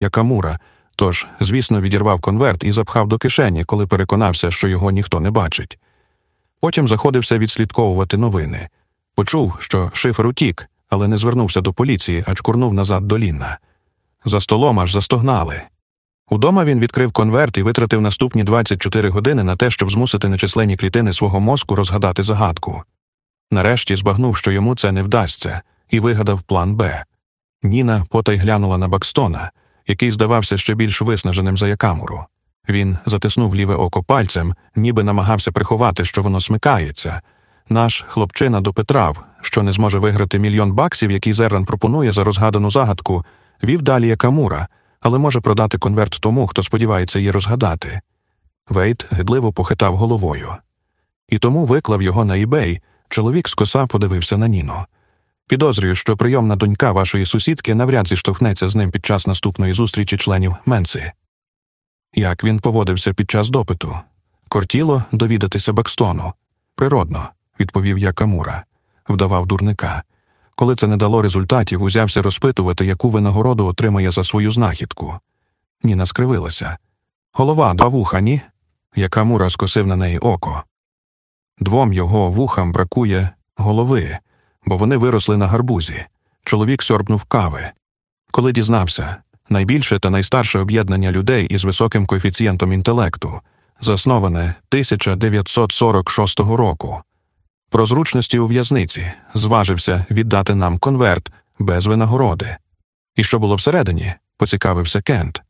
Якамура, тож, звісно, відірвав конверт і запхав до кишені, коли переконався, що його ніхто не бачить. Потім заходився відслідковувати новини. Почув, що шифр утік, але не звернувся до поліції, а чкурнув назад до Лінна. За столом аж застогнали. Удома він відкрив конверт і витратив наступні 24 години на те, щоб змусити нечисленні клітини свого мозку розгадати загадку. Нарешті збагнув, що йому це не вдасться, і вигадав план Б. Ніна потай глянула на Бакстона, який здавався ще більш виснаженим за якамуру. Він затиснув ліве око пальцем, ніби намагався приховати, що воно смикається. Наш хлопчина допетрав, що не зможе виграти мільйон баксів, який Зерран пропонує за розгадану загадку, вів далі Якамура, але може продати конверт тому, хто сподівається її розгадати. Вейт гидливо похитав головою. І тому виклав його на eBay, Чоловік з коса подивився на Ніну. Підозрюю, що прийомна донька вашої сусідки навряд зіштовхнеться з ним під час наступної зустрічі членів Менси. Як він поводився під час допиту? Кортіло довідатися Бакстону. Природно, відповів я Камура, вдавав дурника. Коли це не дало результатів, узявся розпитувати, яку винагороду отримає за свою знахідку. Ніна скривилася. Голова два вуха, ні? Якамура скосив на неї око. Двом його вухам бракує голови, бо вони виросли на гарбузі. Чоловік сьорбнув кави. Коли дізнався найбільше та найстарше об'єднання людей із високим коефіцієнтом інтелекту, засноване 1946 року. Про зручності у в'язниці зважився віддати нам конверт без винагороди. І що було всередині, поцікавився Кент.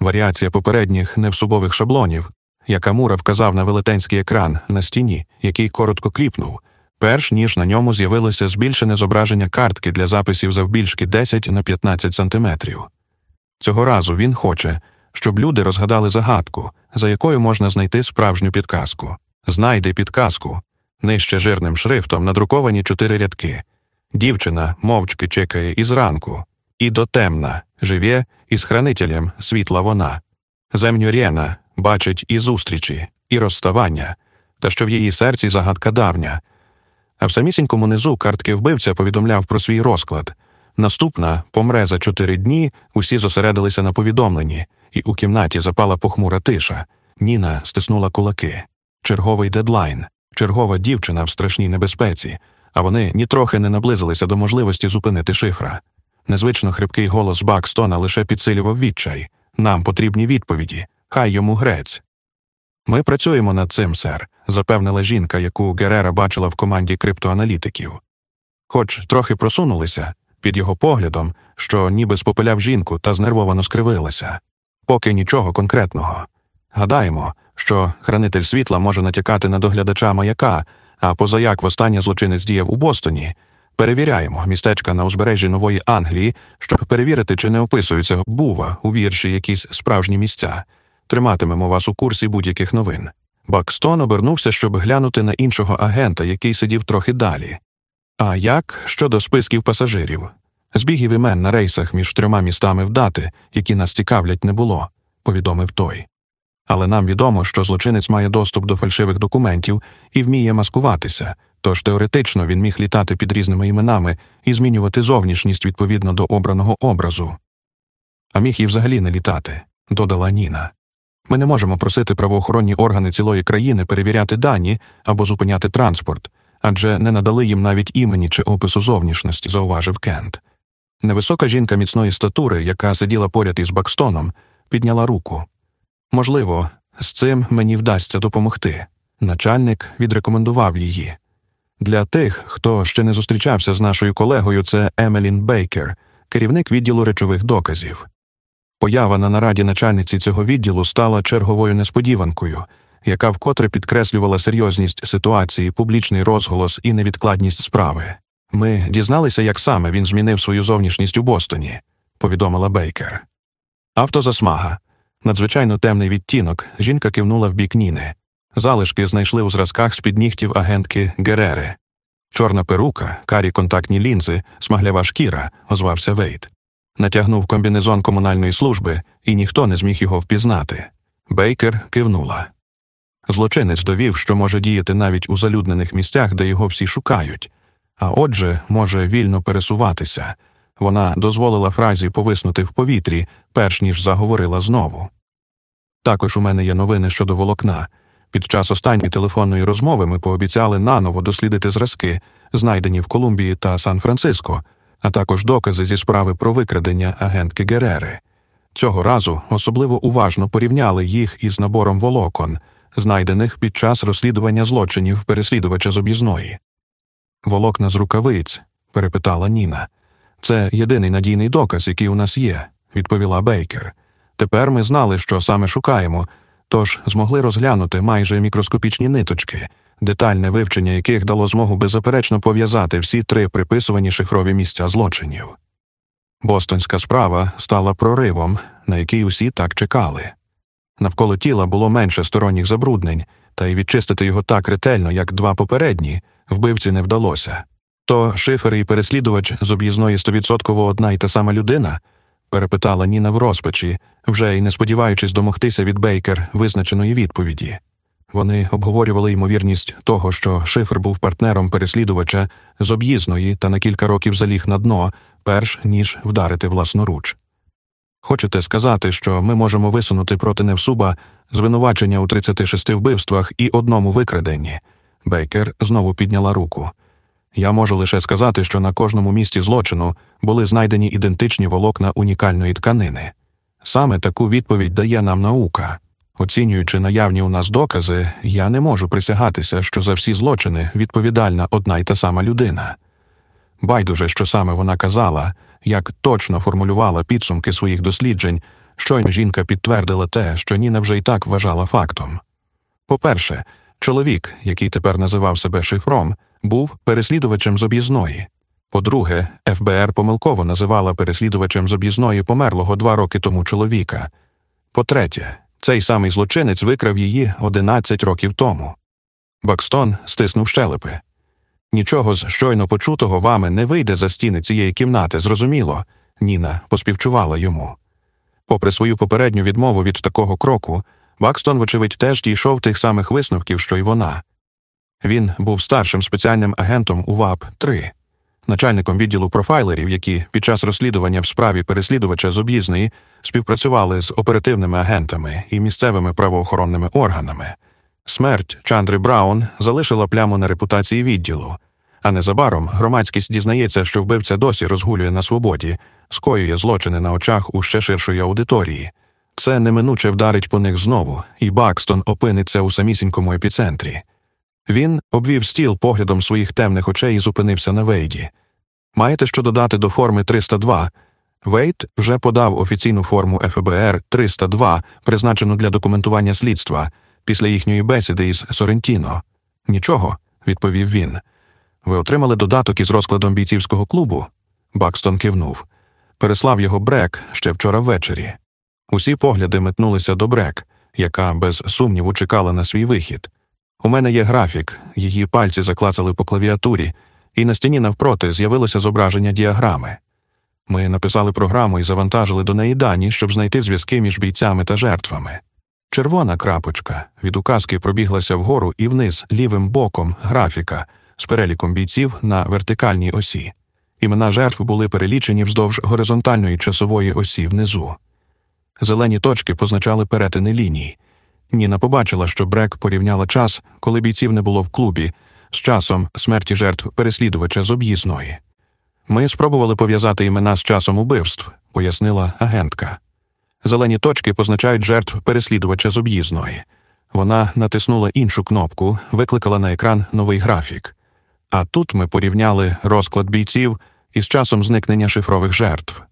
Варіація попередніх невсубових шаблонів, Якамура вказав на велетенський екран на стіні, який коротко кліпнув, перш ніж на ньому з'явилося збільшене зображення картки для записів завбільшки 10 на 15 сантиметрів. Цього разу він хоче, щоб люди розгадали загадку, за якою можна знайти справжню підказку. Знайди підказку. Нижче жирним шрифтом надруковані чотири рядки. Дівчина мовчки чекає із ранку, і дотемна, живе із хранителем світла вона. Земнюрєна бачить і зустрічі, і розставання, та що в її серці загадка давня. А в самісінькому низу картки вбивця повідомляв про свій розклад. Наступна помре за чотири дні, усі зосередилися на повідомленні, і у кімнаті запала похмура тиша. Ніна стиснула кулаки. Черговий дедлайн, чергова дівчина в страшній небезпеці, а вони нітрохи не наблизилися до можливості зупинити шифра. Незвично хрипкий голос Бакстона лише підсилював відчай. Нам потрібні відповіді. Хай йому грець. Ми працюємо над цим, сер, запевнила жінка, яку Герера бачила в команді криптоаналітиків. Хоч трохи просунулися під його поглядом, що ніби спопиляв жінку та знервовано скривилася. Поки нічого конкретного. Гадаємо, що хранитель світла може натякати на доглядача маяка, а позаяк востаннє злочинець діяв у Бостоні. Перевіряємо містечка на узбережжі Нової Англії, щоб перевірити, чи не описуються бува у вірші якісь справжні місця. Триматимемо вас у курсі будь-яких новин. Бакстон обернувся, щоб глянути на іншого агента, який сидів трохи далі. А як щодо списків пасажирів? Збігів імен на рейсах між трьома містами в дати, які нас цікавлять, не було, повідомив той. Але нам відомо, що злочинець має доступ до фальшивих документів і вміє маскуватися, тож теоретично він міг літати під різними іменами і змінювати зовнішність відповідно до обраного образу. А міг і взагалі не літати, додала Ніна. Ми не можемо просити правоохоронні органи цілої країни перевіряти дані або зупиняти транспорт, адже не надали їм навіть імені чи опису зовнішності, зауважив Кент. Невисока жінка міцної статури, яка сиділа поряд із Бакстоном, підняла руку. Можливо, з цим мені вдасться допомогти. Начальник відрекомендував її. Для тих, хто ще не зустрічався з нашою колегою, це Емелін Бейкер, керівник відділу речових доказів. Поява на нараді начальниці цього відділу стала черговою несподіванкою, яка вкотре підкреслювала серйозність ситуації, публічний розголос і невідкладність справи. Ми дізналися, як саме він змінив свою зовнішність у Бостоні, повідомила Бейкер. Автозасмага. Надзвичайно темний відтінок. Жінка кивнула в бік Ніни. Залишки знайшли у зразках з під нігтів агентки Герери. Чорна перука, карі контактні лінзи, смаглява шкіра, озвався Вейт натягнув комбінезон комунальної служби, і ніхто не зміг його впізнати. Бейкер кивнула. Злочинець довів, що може діяти навіть у залюднених місцях, де його всі шукають, а отже, може вільно пересуватися. Вона дозволила фразі повиснути в повітрі, перш ніж заговорила знову. Також у мене є новини щодо волокна. Під час останньої телефонної розмови ми пообіцяли наново дослідити зразки, знайдені в Колумбії та Сан-Франциско, а також докази зі справи про викрадення агентки Герери. Цього разу особливо уважно порівняли їх із набором волокон, знайдених під час розслідування злочинів переслідувача з об'їзної. Волокна з рукавиць? перепитала Ніна. Це єдиний надійний доказ, який у нас є, відповіла Бейкер. Тепер ми знали, що саме шукаємо, тож змогли розглянути майже мікроскопічні ниточки, детальне вивчення яких дало змогу беззаперечно пов'язати всі три приписувані шифрові місця злочинів. Бостонська справа стала проривом, на який усі так чекали. Навколо тіла було менше сторонніх забруднень, та й відчистити його так ретельно, як два попередні, вбивці не вдалося. То шифер і переслідувач з об'їзної стовідсотково одна й та сама людина? перепитала Ніна в розпачі, вже й не сподіваючись домогтися від Бейкер визначеної відповіді. Вони обговорювали ймовірність того, що шифр був партнером переслідувача з об'їзної та на кілька років заліг на дно, перш ніж вдарити власноруч. Хочете сказати, що ми можемо висунути проти Невсуба звинувачення у 36 вбивствах і одному викраденні? Бейкер знову підняла руку. Я можу лише сказати, що на кожному місці злочину були знайдені ідентичні волокна унікальної тканини. Саме таку відповідь дає нам наука. Оцінюючи наявні у нас докази, я не можу присягатися, що за всі злочини відповідальна одна й та сама людина. Байдуже, що саме вона казала, як точно формулювала підсумки своїх досліджень, щойно жінка підтвердила те, що Ніна вже й так вважала фактом. По-перше, чоловік, який тепер називав себе шифром, був переслідувачем з об'їзної. По-друге, ФБР помилково називала переслідувачем з об'їзної померлого два роки тому чоловіка. По-третє, цей самий злочинець викрав її 11 років тому. Бакстон стиснув щелепи. Нічого з щойно почутого вами не вийде за стіни цієї кімнати, зрозуміло. Ніна поспівчувала йому. Попри свою попередню відмову від такого кроку, Бакстон, вочевидь, теж дійшов тих самих висновків, що й вона. Він був старшим спеціальним агентом УВАП 3 начальником відділу профайлерів, які під час розслідування в справі переслідувача з об'їзної співпрацювали з оперативними агентами і місцевими правоохоронними органами. Смерть Чандри Браун залишила пляму на репутації відділу, а незабаром громадськість дізнається, що вбивця досі розгулює на свободі, скоює злочини на очах у ще ширшої аудиторії. Це неминуче вдарить по них знову, і Бакстон опиниться у самісінькому епіцентрі. Він обвів стіл поглядом своїх темних очей і зупинився на Вейді. Маєте що додати до форми 302? Вейт вже подав офіційну форму ФБР 302, призначену для документування слідства, після їхньої бесіди із Сорентіно. Нічого, відповів він. Ви отримали додаток із розкладом бійцівського клубу? Бакстон кивнув. Переслав його Брек ще вчора ввечері. Усі погляди метнулися до Брек, яка без сумніву чекала на свій вихід. У мене є графік, її пальці заклацали по клавіатурі, і на стіні навпроти з'явилося зображення діаграми. Ми написали програму і завантажили до неї дані, щоб знайти зв'язки між бійцями та жертвами. Червона крапочка від указки пробіглася вгору і вниз лівим боком графіка з переліком бійців на вертикальній осі. Імена жертв були перелічені вздовж горизонтальної часової осі внизу. Зелені точки позначали перетини ліній. Ніна побачила, що Брек порівняла час, коли бійців не було в клубі, з часом смерті жертв переслідувача з об'їзної. Ми спробували пов'язати імена з часом убивств, пояснила агентка. Зелені точки позначають жертв переслідувача з об'їзної. Вона натиснула іншу кнопку, викликала на екран новий графік. А тут ми порівняли розклад бійців із часом зникнення шифрових жертв.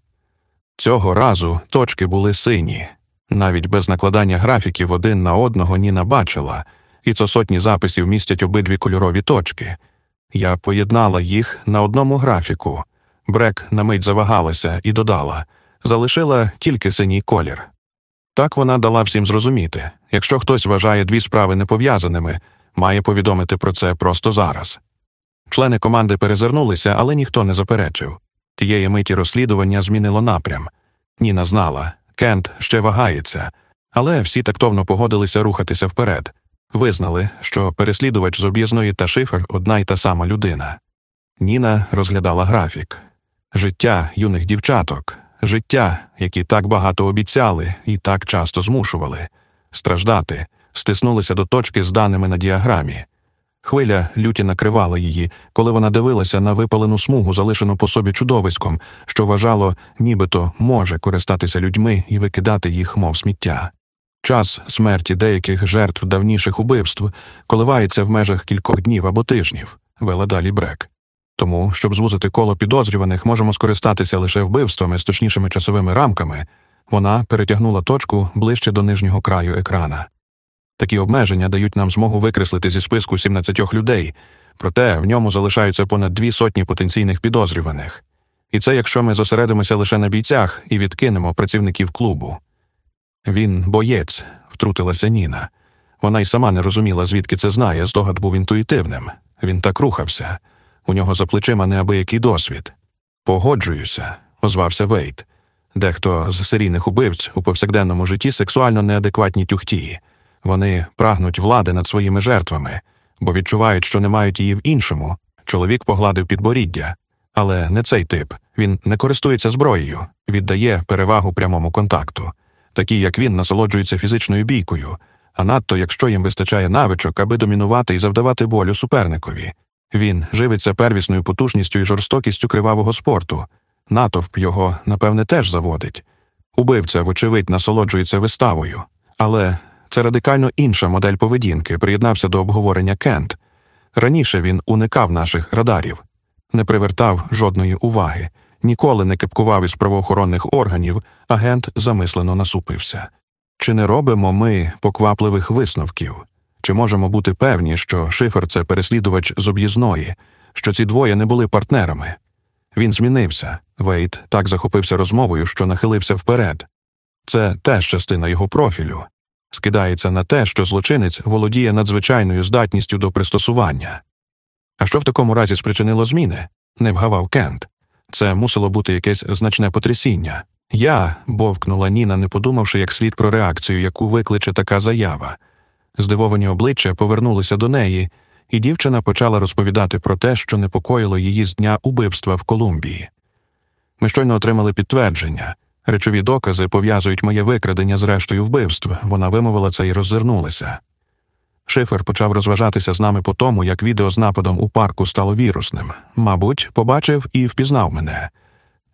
Цього разу точки були сині. Навіть без накладання графіків один на одного Ніна бачила, і це сотні записів містять обидві кольорові точки. Я поєднала їх на одному графіку. Брек на мить завагалася і додала залишила тільки синій колір. Так вона дала всім зрозуміти якщо хтось вважає дві справи непов'язаними, має повідомити про це просто зараз. Члени команди перезирнулися, але ніхто не заперечив. Тієї миті розслідування змінило напрям. Ніна знала, Кент ще вагається, але всі тактовно погодилися рухатися вперед, визнали, що переслідувач з об'їзної та шифр одна й та сама людина. Ніна розглядала графік. Життя юних дівчаток, життя, які так багато обіцяли і так часто змушували, страждати, стиснулися до точки з даними на діаграмі. Хвиля люті накривала її, коли вона дивилася на випалену смугу, залишену по собі чудовиськом, що вважало, нібито може користатися людьми і викидати їх, мов сміття. Час смерті деяких жертв давніших убивств коливається в межах кількох днів або тижнів, вела далі брек. Тому, щоб звузити коло підозрюваних, можемо скористатися лише вбивствами з точнішими часовими рамками, вона перетягнула точку ближче до нижнього краю екрана. Такі обмеження дають нам змогу викреслити зі списку 17 людей, проте в ньому залишаються понад дві сотні потенційних підозрюваних. І це якщо ми зосередимося лише на бійцях і відкинемо працівників клубу. Він боєць, втрутилася Ніна. Вона й сама не розуміла, звідки це знає, здогад був інтуїтивним. Він так рухався. У нього за плечима неабиякий досвід. Погоджуюся, озвався Вейт. Дехто з серійних убивць у повсякденному житті сексуально неадекватні тюхтії. Вони прагнуть влади над своїми жертвами, бо відчувають, що не мають її в іншому. Чоловік погладив підборіддя. Але не цей тип. Він не користується зброєю, віддає перевагу прямому контакту. Такі, як він, насолоджуються фізичною бійкою, а надто якщо їм вистачає навичок, аби домінувати і завдавати болю суперникові. Він живиться первісною потужністю і жорстокістю кривавого спорту. Натовп його, напевне, теж заводить. Убивця, вочевидь, насолоджується виставою. Але це радикально інша модель поведінки, приєднався до обговорення Кент. Раніше він уникав наших радарів, не привертав жодної уваги, ніколи не кипкував із правоохоронних органів, агент замислено насупився. Чи не робимо ми поквапливих висновків? Чи можемо бути певні, що шифер це переслідувач з об'їзної, що ці двоє не були партнерами? Він змінився. Вейт так захопився розмовою, що нахилився вперед. Це теж частина його профілю. Скидається на те, що злочинець володіє надзвичайною здатністю до пристосування. А що в такому разі спричинило зміни? не вгавав Кент. Це мусило бути якесь значне потрясіння. Я, бовкнула Ніна, не подумавши як слід про реакцію, яку викличе така заява. Здивовані обличчя повернулися до неї, і дівчина почала розповідати про те, що непокоїло її з дня убивства в Колумбії. Ми щойно отримали підтвердження. Речові докази пов'язують моє викрадення з рештою вбивств. Вона вимовила це і роззирнулася. Шифер почав розважатися з нами по тому, як відео з нападом у парку стало вірусним. Мабуть, побачив і впізнав мене.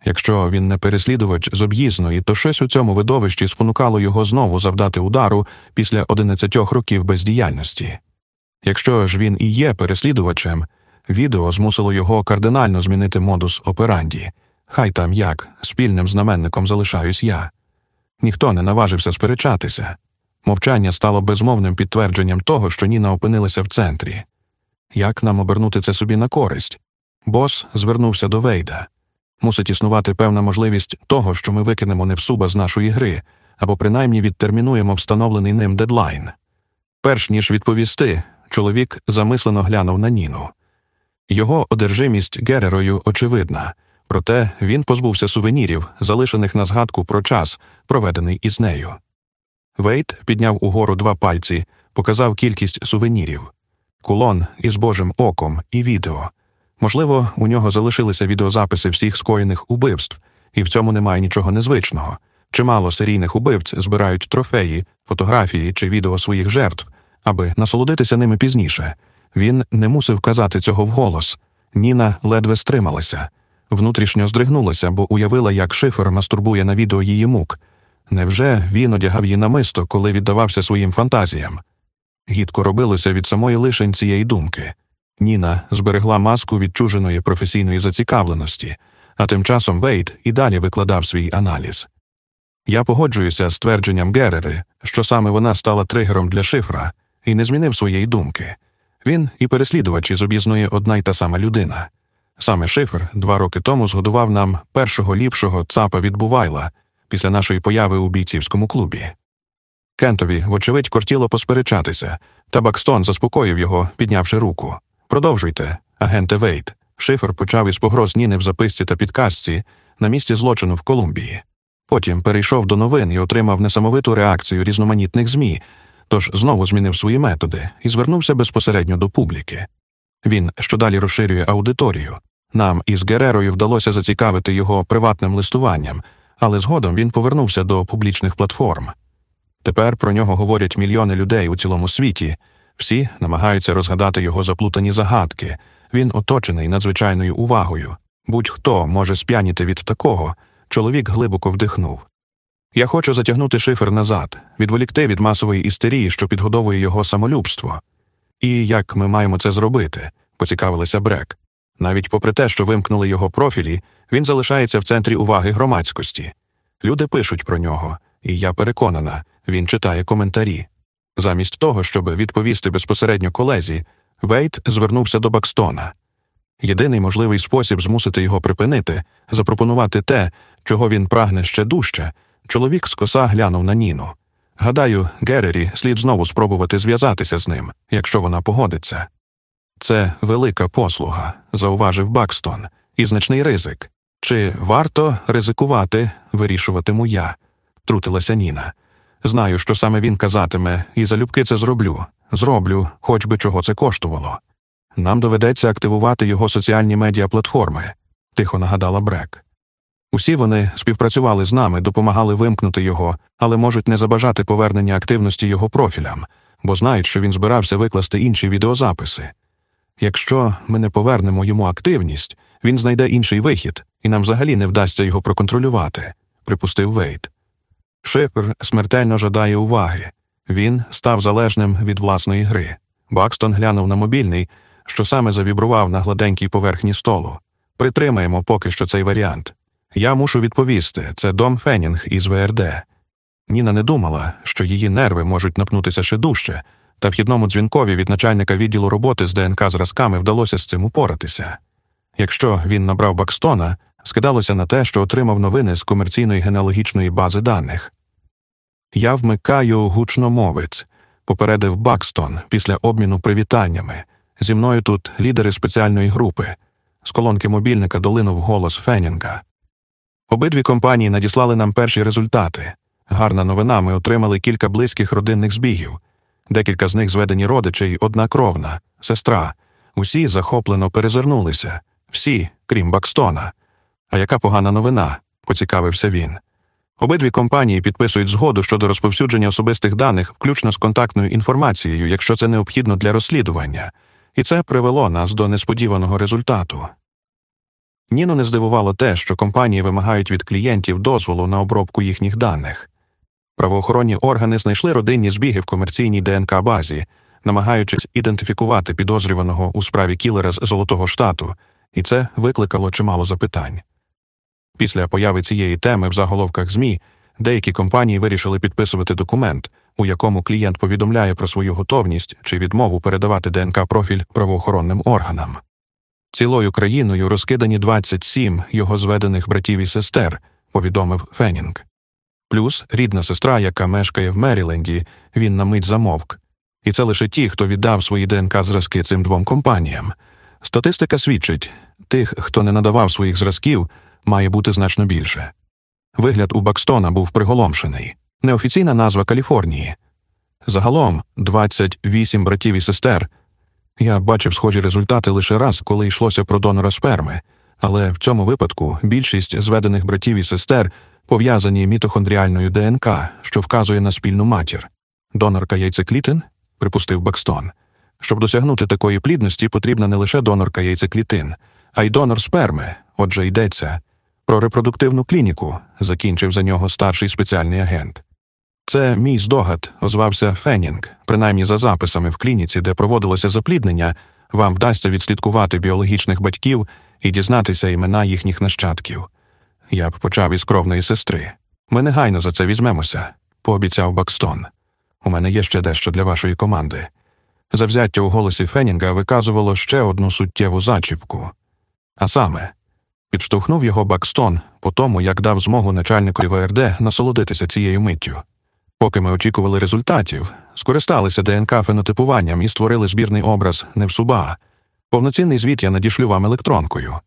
Якщо він не переслідувач з об'їзної, то щось у цьому видовищі спонукало його знову завдати удару після одинадцятьох років бездіяльності. Якщо ж він і є переслідувачем, відео змусило його кардинально змінити модус операнді. Хай там як, спільним знаменником залишаюсь я. Ніхто не наважився сперечатися. Мовчання стало безмовним підтвердженням того, що Ніна опинилася в центрі. Як нам обернути це собі на користь? Бос звернувся до Вейда. Мусить існувати певна можливість того, що ми викинемо невсуба з нашої гри, або принаймні відтермінуємо встановлений ним дедлайн. Перш ніж відповісти, чоловік замислено глянув на Ніну. Його одержимість Герерою очевидна, проте він позбувся сувенірів, залишених на згадку про час, проведений із нею. Вейт підняв угору два пальці, показав кількість сувенірів кулон із Божим оком і відео. Можливо, у нього залишилися відеозаписи всіх скоєних убивств, і в цьому немає нічого незвичного. Чимало серійних убивць збирають трофеї, фотографії чи відео своїх жертв, аби насолодитися ними пізніше. Він не мусив казати цього вголос. Ніна ледве стрималася, внутрішньо здригнулася, бо уявила, як шифер мастурбує на відео її мук. Невже він одягав її намисто, коли віддавався своїм фантазіям? Гідко робилося від самої лишень цієї думки. Ніна зберегла маску відчуженої професійної зацікавленості, а тим часом Вейт і далі викладав свій аналіз. Я погоджуюся з твердженням Герери, що саме вона стала тригером для шифра і не змінив своєї думки. Він і переслідувач із об'їзної одна й та сама людина. Саме шифр два роки тому згодував нам першого ліпшого цапа від Бувайла після нашої появи у бійцівському клубі. Кентові, вочевидь, кортіло посперечатися, та Бакстон заспокоїв його, піднявши руку. Продовжуйте, агенте Вейт. Шифер почав із погроз Ніни в записці та підказці на місці злочину в Колумбії. Потім перейшов до новин і отримав несамовиту реакцію різноманітних ЗМІ, тож знову змінив свої методи і звернувся безпосередньо до публіки. Він щодалі розширює аудиторію, Нам із Герерою вдалося зацікавити його приватним листуванням, але згодом він повернувся до публічних платформ. Тепер про нього говорять мільйони людей у цілому світі, всі намагаються розгадати його заплутані загадки. Він оточений надзвичайною увагою. Будь-хто може сп'яніти від такого. Чоловік глибоко вдихнув. Я хочу затягнути шифер назад, відволікти від масової істерії, що підгодовує його самолюбство. І як ми маємо це зробити? поцікавилася Брек. Навіть попри те, що вимкнули його профілі, він залишається в центрі уваги громадськості. Люди пишуть про нього, і я переконана, він читає коментарі. Замість того, щоб відповісти безпосередньо колезі, Вейт звернувся до Бакстона. Єдиний можливий спосіб змусити його припинити запропонувати те, чого він прагне ще дужче. Чоловік скоса глянув на Ніну. Гадаю, Герері слід знову спробувати зв'язатися з ним, якщо вона погодиться. Це велика послуга, зауважив Бакстон, і значний ризик. Чи варто ризикувати, вирішуватиму я, трутилася Ніна. Знаю, що саме він казатиме, і залюбки це зроблю. Зроблю, хоч би чого це коштувало. Нам доведеться активувати його соціальні медіаплатформи, тихо нагадала Брек. Усі вони співпрацювали з нами, допомагали вимкнути його, але можуть не забажати повернення активності його профілям, бо знають, що він збирався викласти інші відеозаписи. Якщо ми не повернемо йому активність, він знайде інший вихід, і нам взагалі не вдасться його проконтролювати, припустив Вейт. Шипер смертельно жадає уваги. Він став залежним від власної гри. Бакстон глянув на мобільний, що саме завібрував на гладенькій поверхні столу. Притримаємо поки що цей варіант. Я мушу відповісти це Дом Фенінг із ВРД. Ніна не думала, що її нерви можуть напнутися ще дужче, та вхідному дзвінкові від начальника відділу роботи з ДНК зразками вдалося з цим упоратися. Якщо він набрав Бакстона, скидалося на те, що отримав новини з комерційної генеалогічної бази даних. Я вмикаю гучномовець, попередив Бакстон після обміну привітаннями. Зі мною тут лідери спеціальної групи. З колонки мобільника долинув голос Фенінга. Обидві компанії надіслали нам перші результати. Гарна новина, ми отримали кілька близьких родинних збігів. Декілька з них зведені родичі й одна кровна, сестра. Усі захоплено перезирнулися, всі, крім Бакстона. А яка погана новина? поцікавився він. Обидві компанії підписують згоду щодо розповсюдження особистих даних, включно з контактною інформацією, якщо це необхідно для розслідування, і це привело нас до несподіваного результату. Ніно не здивувало те, що компанії вимагають від клієнтів дозволу на обробку їхніх даних. Правоохоронні органи знайшли родинні збіги в комерційній ДНК базі, намагаючись ідентифікувати підозрюваного у справі кілера з Золотого Штату, і це викликало чимало запитань. Після появи цієї теми в заголовках ЗМІ деякі компанії вирішили підписувати документ, у якому клієнт повідомляє про свою готовність чи відмову передавати ДНК профіль правоохоронним органам. Цілою країною розкидані 27 його зведених братів і сестер, повідомив Фенінг. Плюс рідна сестра, яка мешкає в Меріленді, він на мить замовк. І це лише ті, хто віддав свої ДНК зразки цим двом компаніям. Статистика свідчить тих, хто не надавав своїх зразків, має бути значно більше. Вигляд у Бакстона був приголомшений, неофіційна назва Каліфорнії. Загалом 28 братів і сестер. Я бачив схожі результати лише раз, коли йшлося про донора сперми, але в цьому випадку більшість зведених братів і сестер пов'язані мітохондріальною ДНК, що вказує на спільну матір. Донорка яйцеклітин, припустив Бакстон. Щоб досягнути такої плідності, потрібна не лише донорка яйцеклітин, а й донор сперми. Отже, йдеться про репродуктивну клініку, закінчив за нього старший спеціальний агент. Це мій здогад, озвався Фенінг, принаймні за записами в клініці, де проводилося запліднення, вам вдасться відслідкувати біологічних батьків і дізнатися імена їхніх нащадків. Я б почав із кровної сестри. Ми негайно за це візьмемося, пообіцяв Бакстон. У мене є ще дещо для вашої команди. Завзяття у голосі Фенінга виказувало ще одну суттєву зачіпку. А саме, підштовхнув його Бакстон по тому, як дав змогу начальнику ВРД насолодитися цією миттю. Поки ми очікували результатів, скористалися ДНК фенотипуванням і створили збірний образ Невсуба. Повноцінний звіт я надішлю вам електронкою.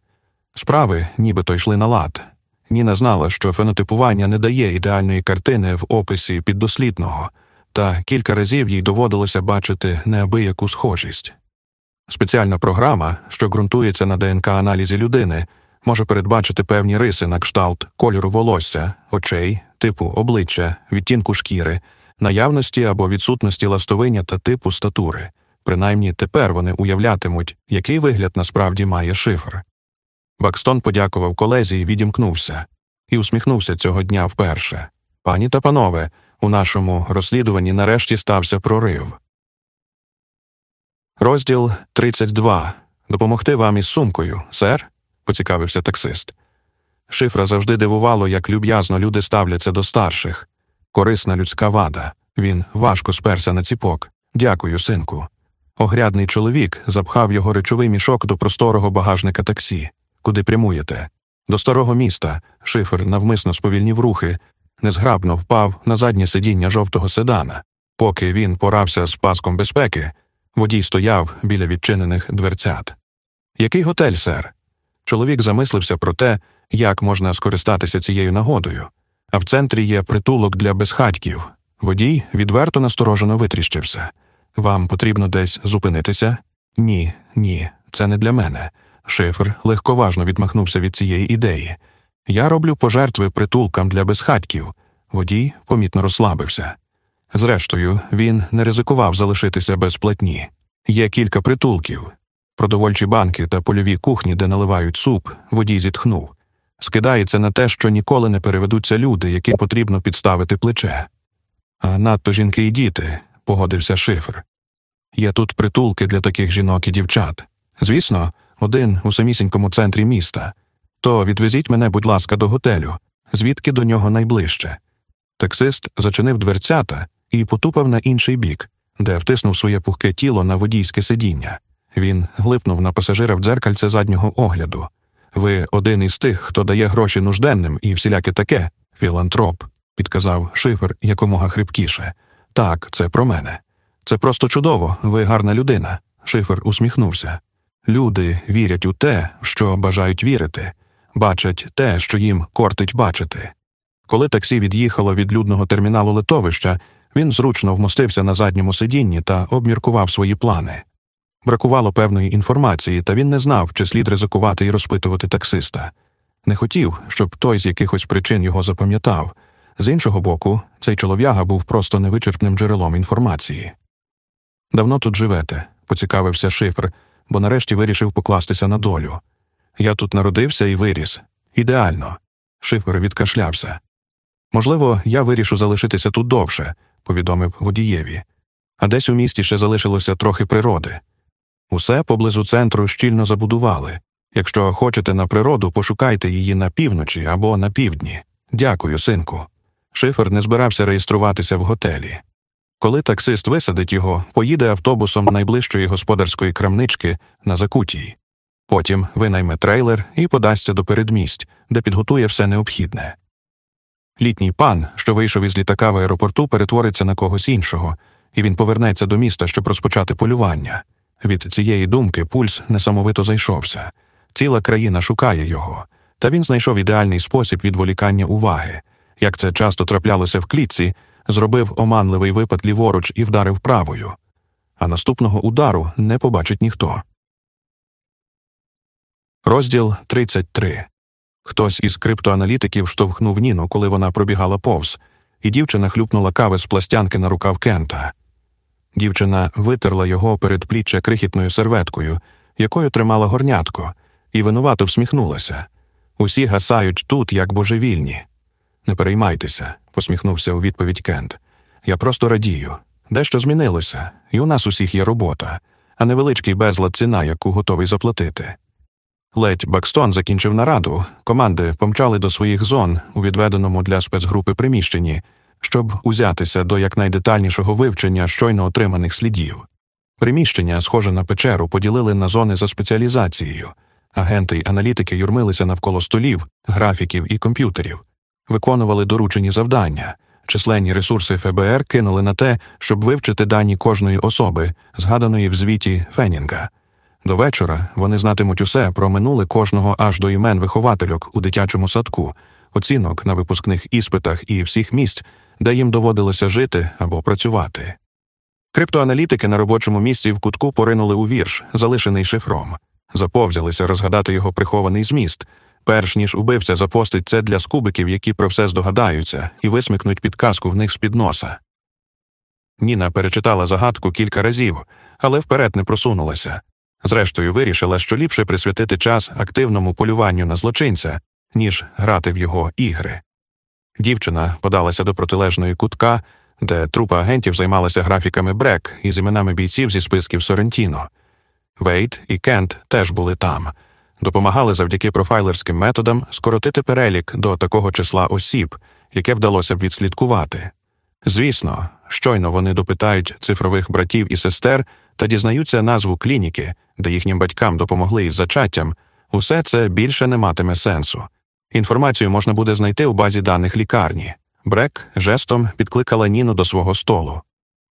Справи нібито йшли на лад. Ніна знала, що фенотипування не дає ідеальної картини в описі піддослідного, та кілька разів їй доводилося бачити неабияку схожість. Спеціальна програма, що ґрунтується на ДНК-аналізі людини, може передбачити певні риси на кшталт кольору волосся, очей, типу обличчя, відтінку шкіри, наявності або відсутності ластовиння та типу статури. Принаймні тепер вони уявлятимуть, який вигляд насправді має шифр. Бакстон подякував колезі і відімкнувся, і усміхнувся цього дня вперше. Пані та панове, у нашому розслідуванні нарешті стався прорив. Розділ 32. Допомогти вам із сумкою, сер? Поцікавився таксист. Шифра завжди дивувало, як люб'язно люди ставляться до старших. Корисна людська вада. Він важко сперся на ціпок. Дякую, синку. Огрядний чоловік запхав його речовий мішок до просторого багажника таксі. Куди прямуєте? До старого міста. Шифер навмисно сповільнів рухи, незграбно впав на заднє сидіння жовтого седана. Поки він порався з паском безпеки, водій стояв біля відчинених дверцят. Який готель, сер? Чоловік замислився про те, як можна скористатися цією нагодою. А в центрі є притулок для безхатьків. Водій відверто насторожено витріщився. Вам потрібно десь зупинитися? Ні, ні, це не для мене. Шифр легковажно відмахнувся від цієї ідеї. Я роблю пожертви притулкам для безхатьків. Водій помітно розслабився. Зрештою, він не ризикував залишитися без платні. Є кілька притулків, продовольчі банки та польові кухні, де наливають суп, водій зітхнув. Скидається на те, що ніколи не переведуться люди, яким потрібно підставити плече. А надто жінки і діти, погодився шифр. Є тут притулки для таких жінок і дівчат. Звісно, один у самісінькому центрі міста. То відвезіть мене, будь ласка, до готелю, звідки до нього найближче. Таксист зачинив дверцята і потупав на інший бік, де втиснув своє пухке тіло на водійське сидіння. Він глипнув на пасажира в дзеркальце заднього огляду. Ви один із тих, хто дає гроші нужденним і всіляке таке, філантроп, підказав шифер якомога хрипкіше. Так, це про мене. Це просто чудово, ви гарна людина. Шифер усміхнувся. Люди вірять у те, що бажають вірити, бачать те, що їм кортить бачити. Коли таксі від'їхало від людного терміналу литовища, він зручно вмостився на задньому сидінні та обміркував свої плани. Бракувало певної інформації, та він не знав, чи слід ризикувати і розпитувати таксиста. Не хотів, щоб той з якихось причин його запам'ятав. З іншого боку, цей чолов'яга був просто невичерпним джерелом інформації. Давно тут живете, поцікавився шифр, бо нарешті вирішив покластися на долю. Я тут народився і виріс. Ідеально. Шифр відкашлявся. Можливо, я вирішу залишитися тут довше, повідомив водієві, а десь у місті ще залишилося трохи природи. Усе поблизу центру щільно забудували. Якщо хочете на природу, пошукайте її на півночі або на півдні. Дякую, синку. Шифер не збирався реєструватися в готелі. Коли таксист висадить його, поїде автобусом найближчої господарської крамнички на Закутій. Потім винайме трейлер і подасться до передмість, де підготує все необхідне. Літній пан, що вийшов із літака в аеропорту, перетвориться на когось іншого, і він повернеться до міста, щоб розпочати полювання. Від цієї думки пульс несамовито зайшовся. Ціла країна шукає його, та він знайшов ідеальний спосіб відволікання уваги. Як це часто траплялося в клітці, зробив оманливий випад ліворуч і вдарив правою, а наступного удару не побачить ніхто. Розділ 33 Хтось із криптоаналітиків штовхнув Ніну, коли вона пробігала повз, і дівчина хлюпнула кави з пластянки на рукав Кента. Дівчина витерла його перед пліччя крихітною серветкою, якою тримала горнятко, і винувато всміхнулася. Усі гасають тут, як божевільні. Не переймайтеся, посміхнувся у відповідь Кент. Я просто радію. Дещо змінилося, і у нас усіх є робота, а невеличкий безлад ціна, яку готовий заплатити. Ледь Бакстон закінчив нараду, команди помчали до своїх зон у відведеному для спецгрупи приміщенні, щоб узятися до якнайдетальнішого вивчення щойно отриманих слідів. Приміщення, схоже на печеру, поділили на зони за спеціалізацією. Агенти й аналітики юрмилися навколо столів, графіків і комп'ютерів, виконували доручені завдання. Численні ресурси ФБР кинули на те, щоб вивчити дані кожної особи, згаданої в звіті Фенінга. До вечора вони знатимуть усе про минуле кожного аж до імен виховательок у дитячому садку, оцінок на випускних іспитах і всіх місць, де їм доводилося жити або працювати. Криптоаналітики на робочому місці в кутку поринули у вірш, залишений шифром, заповзялися розгадати його прихований зміст, перш ніж убивця запостить це для скубиків, які про все здогадаються, і висмикнуть підказку в них з під носа. Ніна перечитала загадку кілька разів, але вперед не просунулася. Зрештою, вирішила, що ліпше присвятити час активному полюванню на злочинця, ніж грати в його ігри. Дівчина подалася до протилежної кутка, де трупа агентів займалася графіками Брек із іменами бійців зі списків Сорентіно. Вейт і Кент теж були там, допомагали завдяки профайлерським методам скоротити перелік до такого числа осіб, яке вдалося б відслідкувати. Звісно, щойно вони допитають цифрових братів і сестер та дізнаються назву клініки, де їхнім батькам допомогли із зачаттям, усе це більше не матиме сенсу. Інформацію можна буде знайти у базі даних лікарні. Брек жестом підкликала Ніну до свого столу.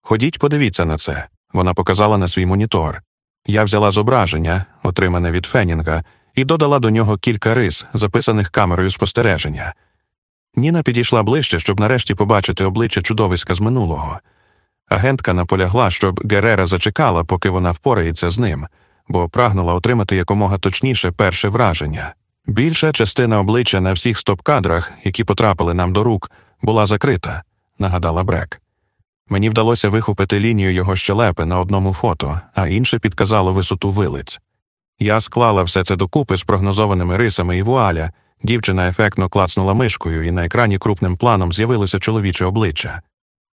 Ходіть, подивіться на це. Вона показала на свій монітор. Я взяла зображення, отримане від Фенінга, і додала до нього кілька рис, записаних камерою спостереження. Ніна підійшла ближче, щоб нарешті побачити обличчя чудовиська з минулого. Агентка наполягла, щоб Герера зачекала, поки вона впорається з ним, бо прагнула отримати якомога точніше перше враження. Більша частина обличчя на всіх стоп-кадрах, які потрапили нам до рук, була закрита, нагадала Брек. Мені вдалося вихопити лінію його щелепи на одному фото, а інше підказало висоту вилиць. Я склала все це докупи з прогнозованими рисами і вуаля. Дівчина ефектно клацнула мишкою, і на екрані крупним планом з'явилося чоловіче обличчя.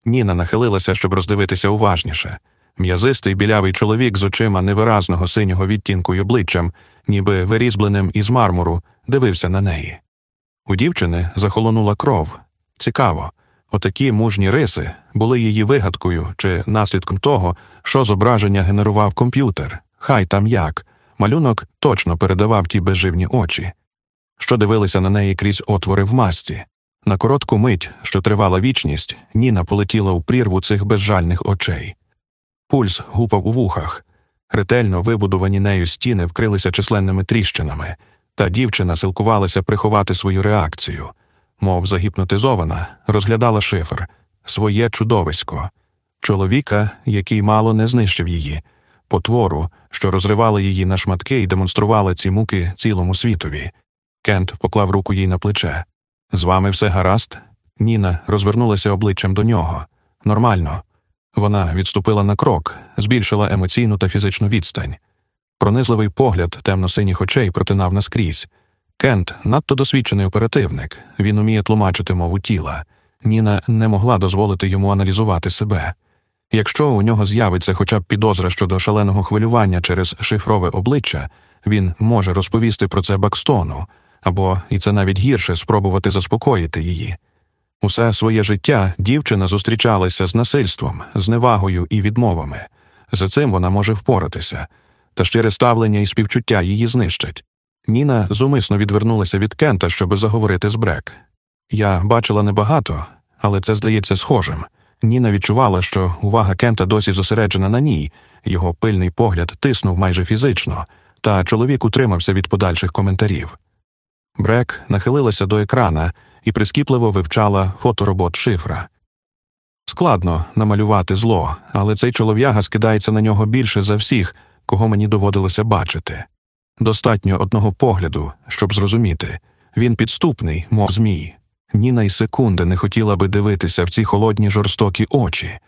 Ніна нахилилася, щоб роздивитися уважніше. М'язистий білявий чоловік з очима невиразного синього відтінку й обличчям, ніби вирізбленим із мармуру, дивився на неї. У дівчини захолонула кров. Цікаво. Отакі мужні риси були її вигадкою чи наслідком того, що зображення генерував комп'ютер. Хай там як. Малюнок точно передавав ті безживні очі, що дивилися на неї крізь отвори в масці. На коротку мить, що тривала вічність, Ніна полетіла у прірву цих безжальних очей. Пульс гупав у вухах. Ретельно вибудовані нею стіни вкрилися численними тріщинами, та дівчина силкувалася приховати свою реакцію, мов загіпнотизована, розглядала шифр, своє чудовисько, чоловіка, який мало не знищив її, потвору, що розривала її на шматки і демонструвала ці муки цілому світові. Кент поклав руку їй на плече. З вами все гаразд? Ніна розвернулася обличчям до нього. Нормально. Вона відступила на крок, збільшила емоційну та фізичну відстань. Пронизливий погляд темно-синіх очей протинав наскрізь. Кент надто досвідчений оперативник, він уміє тлумачити мову тіла. Ніна не могла дозволити йому аналізувати себе. Якщо у нього з'явиться хоча б підозра щодо шаленого хвилювання через шифрове обличчя, він може розповісти про це Бакстону, або, і це навіть гірше, спробувати заспокоїти її. Усе своє життя дівчина зустрічалася з насильством, зневагою і відмовами. За цим вона може впоратися, та щире ставлення і співчуття її знищать. Ніна зумисно відвернулася від Кента, щоб заговорити з Брек. Я бачила небагато, але це здається схожим. Ніна відчувала, що увага Кента досі зосереджена на ній, його пильний погляд тиснув майже фізично, та чоловік утримався від подальших коментарів. Брек нахилилася до екрана і прискіпливо вивчала фоторобот шифра. Складно намалювати зло, але цей чолов'яга скидається на нього більше за всіх, кого мені доводилося бачити. Достатньо одного погляду, щоб зрозуміти він підступний, мов змій. Ніна й секунди не хотіла би дивитися в ці холодні жорстокі очі.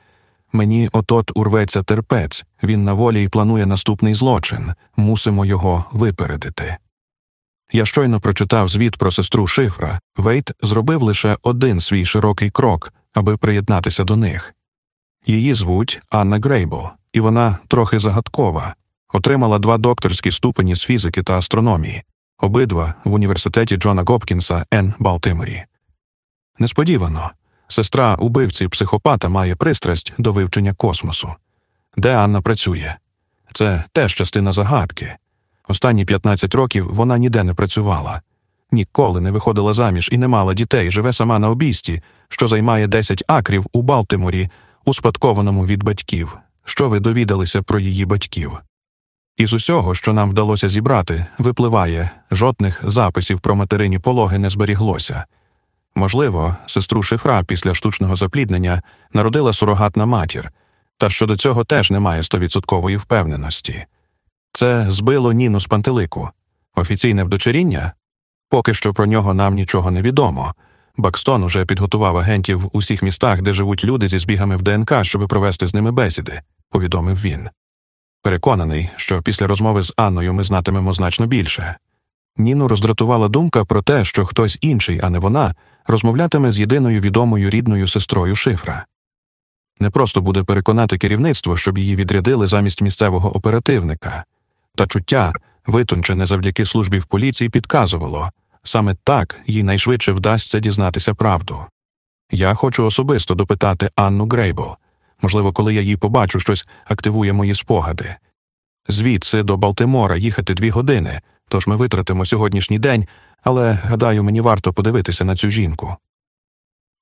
Мені отот урветься терпець, він на волі і планує наступний злочин, мусимо його випередити. Я щойно прочитав звіт про сестру шифра. Вейт зробив лише один свій широкий крок, аби приєднатися до них. Її звуть Анна Грейбо, і вона трохи загадкова, отримала два докторські ступені з фізики та астрономії, обидва в університеті Джона Гопкінса Ен Балтиморі. Несподівано, сестра убивці психопата має пристрасть до вивчення космосу. Де Анна працює? Це теж частина загадки. Останні 15 років вона ніде не працювала, ніколи не виходила заміж і не мала дітей, живе сама на обійсті, що займає 10 акрів у Балтиморі, успадкованому від батьків. Що ви довідалися про її батьків? Із усього, що нам вдалося зібрати, випливає жодних записів про материні пологи не зберіглося. Можливо, сестру шифра після штучного запліднення народила сурогатна матір, Та щодо цього теж немає стовідсоткової впевненості. Це збило Ніну з пантелику. Офіційне вдочеріння? Поки що про нього нам нічого не відомо. Бакстон уже підготував агентів в усіх містах, де живуть люди зі збігами в ДНК, щоб провести з ними бесіди, повідомив він. Переконаний, що після розмови з Анною ми знатимемо значно більше. Ніну роздратувала думка про те, що хтось інший, а не вона, розмовлятиме з єдиною відомою рідною сестрою шифра. Не просто буде переконати керівництво, щоб її відрядили замість місцевого оперативника, та чуття, витончене завдяки службі в поліції, підказувало саме так їй найшвидше вдасться дізнатися правду. Я хочу особисто допитати Анну Грейбо. Можливо, коли я її побачу, щось активує мої спогади. Звідси до Балтимора їхати дві години, тож ми витратимо сьогоднішній день, але, гадаю, мені варто подивитися на цю жінку.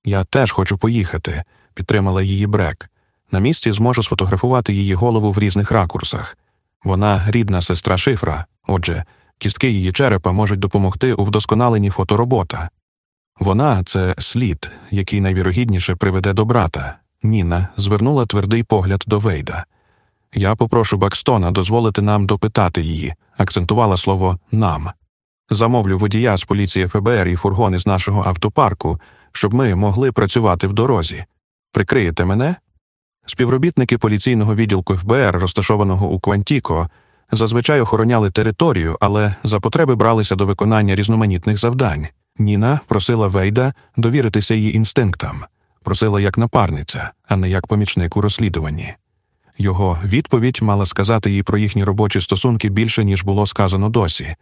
Я теж хочу поїхати, підтримала її Брек. На місці зможу сфотографувати її голову в різних ракурсах. Вона рідна сестра шифра, отже, кістки її черепа можуть допомогти у вдосконаленні фоторобота. Вона це слід, який найвірогідніше приведе до брата. Ніна звернула твердий погляд до Вейда. Я попрошу Бакстона дозволити нам допитати її, акцентувала слово нам. Замовлю водія з поліції ФБР і фургони з нашого автопарку, щоб ми могли працювати в дорозі. Прикриєте мене? Співробітники поліційного відділку ФБР, розташованого у Квантіко, зазвичай охороняли територію, але за потреби бралися до виконання різноманітних завдань. Ніна просила Вейда довіритися її інстинктам, просила як напарниця, а не як помічник у розслідуванні. Його відповідь мала сказати їй про їхні робочі стосунки більше, ніж було сказано досі.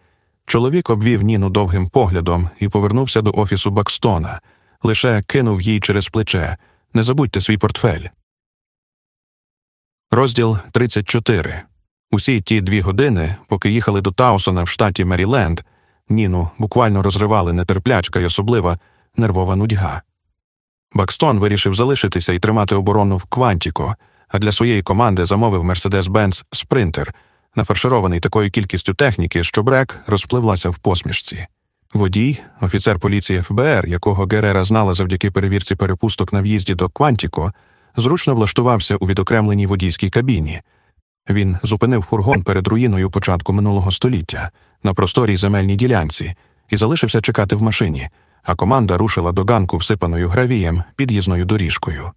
Чоловік обвів Ніну довгим поглядом і повернувся до офісу Бакстона, лише кинув їй через плече Не забудьте свій портфель. Розділ 34. Усі ті дві години, поки їхали до Таусона в штаті Меріленд, Ніну буквально розривали нетерплячка й особлива нервова нудьга. Бакстон вирішив залишитися і тримати оборону в Квантіко, а для своєї команди замовив Mercedes-Benz Sprinter, нафарширований такою кількістю техніки, що Брек розпливлася в посмішці. Водій, офіцер поліції ФБР, якого Герера знала завдяки перевірці перепусток на в'їзді до Квантіко, зручно влаштувався у відокремленій водійській кабіні. Він зупинив фургон перед руїною початку минулого століття на просторій земельній ділянці і залишився чекати в машині, а команда рушила до ганку, всипаною гравієм, під'їзною доріжкою.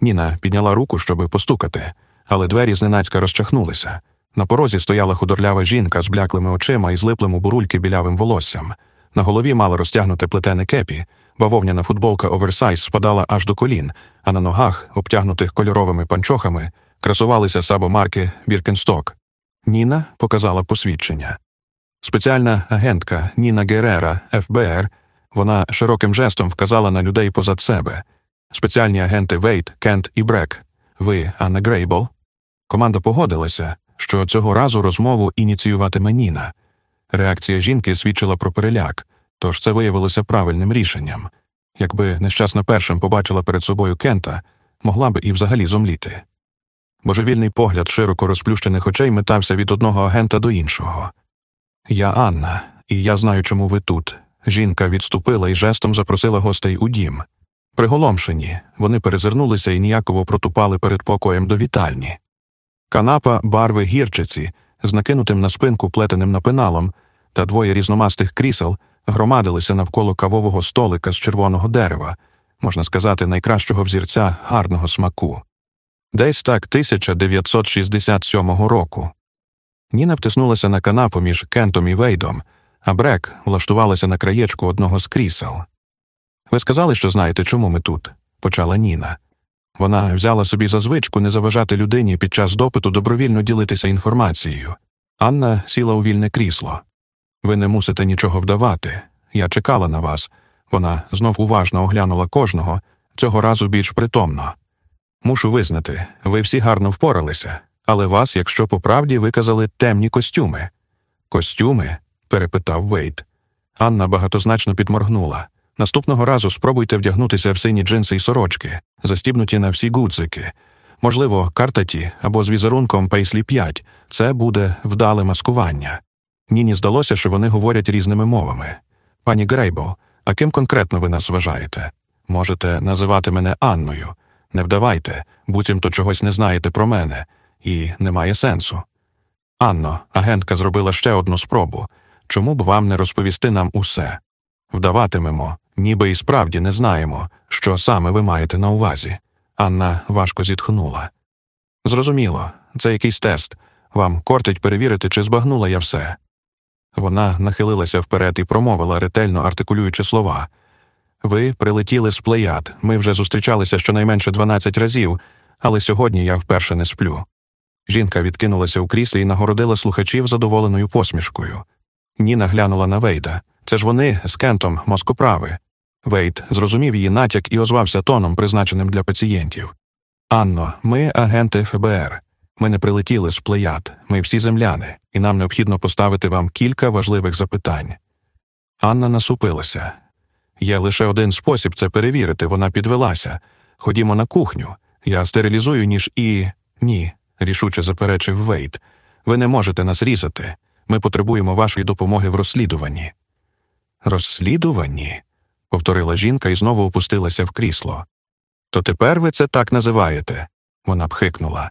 Ніна підняла руку, щоби постукати, але двері зненацька розчахнулися. На порозі стояла худорлява жінка з бляклими очима і злиплим у бурульки білявим волоссям. На голові мала розтягнуте плетене кепі, бавовняна футболка оверсайз спадала аж до колін, а на ногах, обтягнутих кольоровими панчохами, красувалися сабо марки Birkenstock. Ніна показала посвідчення. Спеціальна агентка Ніна Герера, ФБР, вона широким жестом вказала на людей позад себе. Спеціальні агенти Вейт, Кент і Брек. Ви, Анна Грейбл. Команда погодилася, що цього разу розмову ініціюватиме Ніна. Реакція жінки свідчила про переляк, тож це виявилося правильним рішенням. Якби нещасна першим побачила перед собою Кента, могла б і взагалі зомліти. Божевільний погляд широко розплющених очей метався від одного агента до іншого. Я Анна, і я знаю, чому ви тут. Жінка відступила і жестом запросила гостей у дім. Приголомшені, вони перезирнулися і ніяково протупали перед покоєм до вітальні. Канапа барви гірчиці, з накинутим на спинку плетеним напиналом, та двоє різномастих крісел громадилися навколо кавового столика з червоного дерева, можна сказати, найкращого взірця гарного смаку. Десь так 1967 року. Ніна втиснулася на канапу між Кентом і Вейдом, а Брек влаштувалася на краєчку одного з крісел. Ви сказали, що знаєте, чому ми тут? почала Ніна. Вона взяла собі за звичку не заважати людині під час допиту добровільно ділитися інформацією. Анна сіла у вільне крісло. Ви не мусите нічого вдавати. Я чекала на вас. Вона знов уважно оглянула кожного, цього разу більш притомно. Мушу визнати, ви всі гарно впоралися, але вас, якщо по правді, виказали темні костюми. Костюми? перепитав Вейт. Анна багатозначно підморгнула. Наступного разу спробуйте вдягнутися в сині джинси й сорочки, застібнуті на всі гудзики. Можливо, картаті або з візерунком Пейслі 5 це буде вдале маскування. Ніні здалося, що вони говорять різними мовами. Пані Грейбо, а ким конкретно ви нас вважаєте? Можете називати мене Анною. Не вдавайте, буцімто чогось не знаєте про мене, і немає сенсу. Анно, агентка зробила ще одну спробу чому б вам не розповісти нам усе? Вдаватимемо, ніби і справді не знаємо, що саме ви маєте на увазі. Анна важко зітхнула. Зрозуміло, це якийсь тест. Вам кортить перевірити, чи збагнула я все. Вона нахилилася вперед і промовила, ретельно артикулюючи слова. Ви прилетіли з плеяд. Ми вже зустрічалися щонайменше 12 разів, але сьогодні я вперше не сплю. Жінка відкинулася у кріслі і нагородила слухачів задоволеною посмішкою. Ніна глянула на Вейда. Це ж вони з Кентом москоправи. Вейд зрозумів її натяк і озвався тоном, призначеним для пацієнтів. Анно, ми агенти ФБР. Ми не прилетіли з плеяд, ми всі земляни, і нам необхідно поставити вам кілька важливих запитань. Анна насупилася. Є лише один спосіб це перевірити, вона підвелася. Ходімо на кухню. Я стерилізую, ніж і. Ні, рішуче заперечив Вейд. Ви не можете нас різати. Ми потребуємо вашої допомоги в розслідуванні. Розслідуванні? повторила жінка і знову опустилася в крісло. То тепер ви це так називаєте? Вона пхикнула.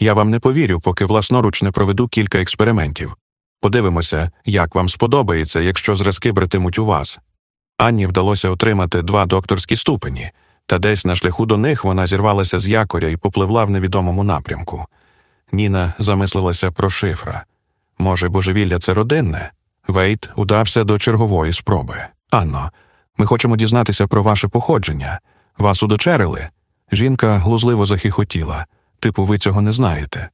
Я вам не повірю, поки власноруч не проведу кілька експериментів. Подивимося, як вам сподобається, якщо зразки братимуть у вас. Анні вдалося отримати два докторські ступені, та десь на шляху до них вона зірвалася з якоря і попливла в невідомому напрямку. Ніна замислилася про шифра. Може, божевілля це родинне? Вейт удався до чергової спроби. Анно, ми хочемо дізнатися про ваше походження. Вас удочерили? Жінка глузливо захихотіла. Типу, ви цього не знаєте.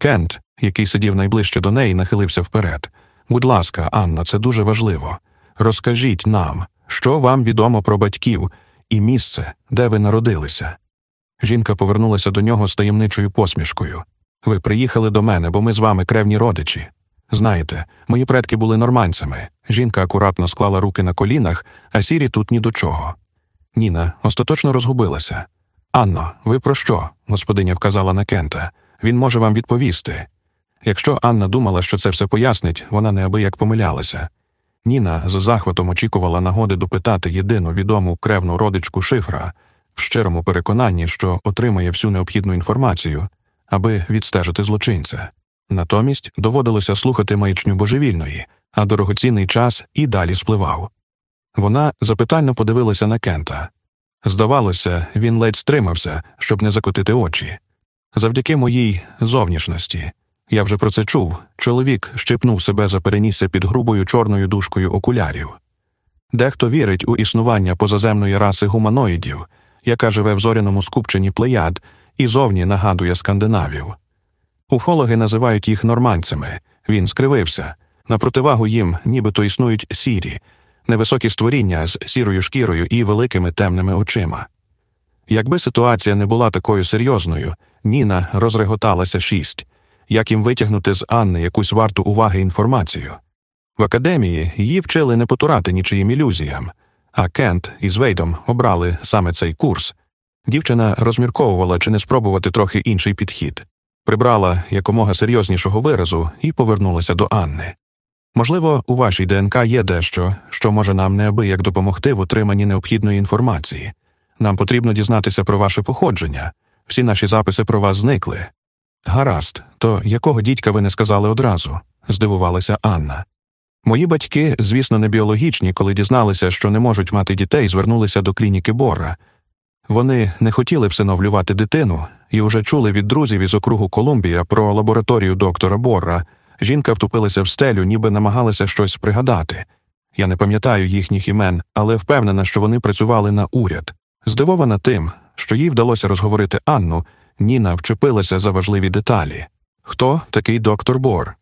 Кент, який сидів найближче до неї, нахилився вперед. Будь ласка, Анно, це дуже важливо. Розкажіть нам, що вам відомо про батьків і місце, де ви народилися. Жінка повернулася до нього з таємничою посмішкою. Ви приїхали до мене, бо ми з вами кревні родичі. Знаєте, мої предки були норманцями. Жінка акуратно склала руки на колінах, а сірі тут ні до чого. Ніна остаточно розгубилася. Анно, ви про що? господиня вказала на Кента. Він може вам відповісти. Якщо Анна думала, що це все пояснить, вона неабияк помилялася. Ніна з захватом очікувала нагоди допитати єдину відому кревну родичку шифра в щирому переконанні, що отримає всю необхідну інформацію, аби відстежити злочинця. Натомість доводилося слухати маячню божевільної, а дорогоцінний час і далі спливав. Вона запитально подивилася на Кента. Здавалося, він ледь стримався, щоб не закотити очі. Завдяки моїй зовнішності. Я вже про це чув. Чоловік щепнув себе за перенісся під грубою чорною дужкою окулярів. Дехто вірить у існування позаземної раси гуманоїдів, яка живе в зоряному скупченні плеяд і зовні нагадує скандинавів. Уфологи називають їх норманцями. Він скривився. На противагу їм нібито існують сірі, невисокі створіння з сірою шкірою і великими темними очима. Якби ситуація не була такою серйозною, Ніна розреготалася шість як їм витягнути з Анни якусь варту уваги інформацію. В академії її вчили не потурати нічиїм ілюзіям, а Кент із Вейдом обрали саме цей курс. Дівчина розмірковувала чи не спробувати трохи інший підхід, прибрала якомога серйознішого виразу і повернулася до Анни. Можливо, у вашій ДНК є дещо, що може нам неабияк допомогти в отриманні необхідної інформації. Нам потрібно дізнатися про ваше походження. Всі наші записи про вас зникли. Гаразд, то якого дідька ви не сказали одразу? здивувалася Анна. Мої батьки, звісно, не біологічні, коли дізналися, що не можуть мати дітей, звернулися до клініки Борра. Вони не хотіли всиновлювати дитину і вже чули від друзів із округу Колумбія про лабораторію доктора Борра. Жінка втупилася в стелю, ніби намагалася щось пригадати. Я не пам'ятаю їхніх імен, але впевнена, що вони працювали на уряд. Здивована тим, що їй вдалося розговорити Анну, Ніна вчепилася за важливі деталі. Хто такий доктор Бор?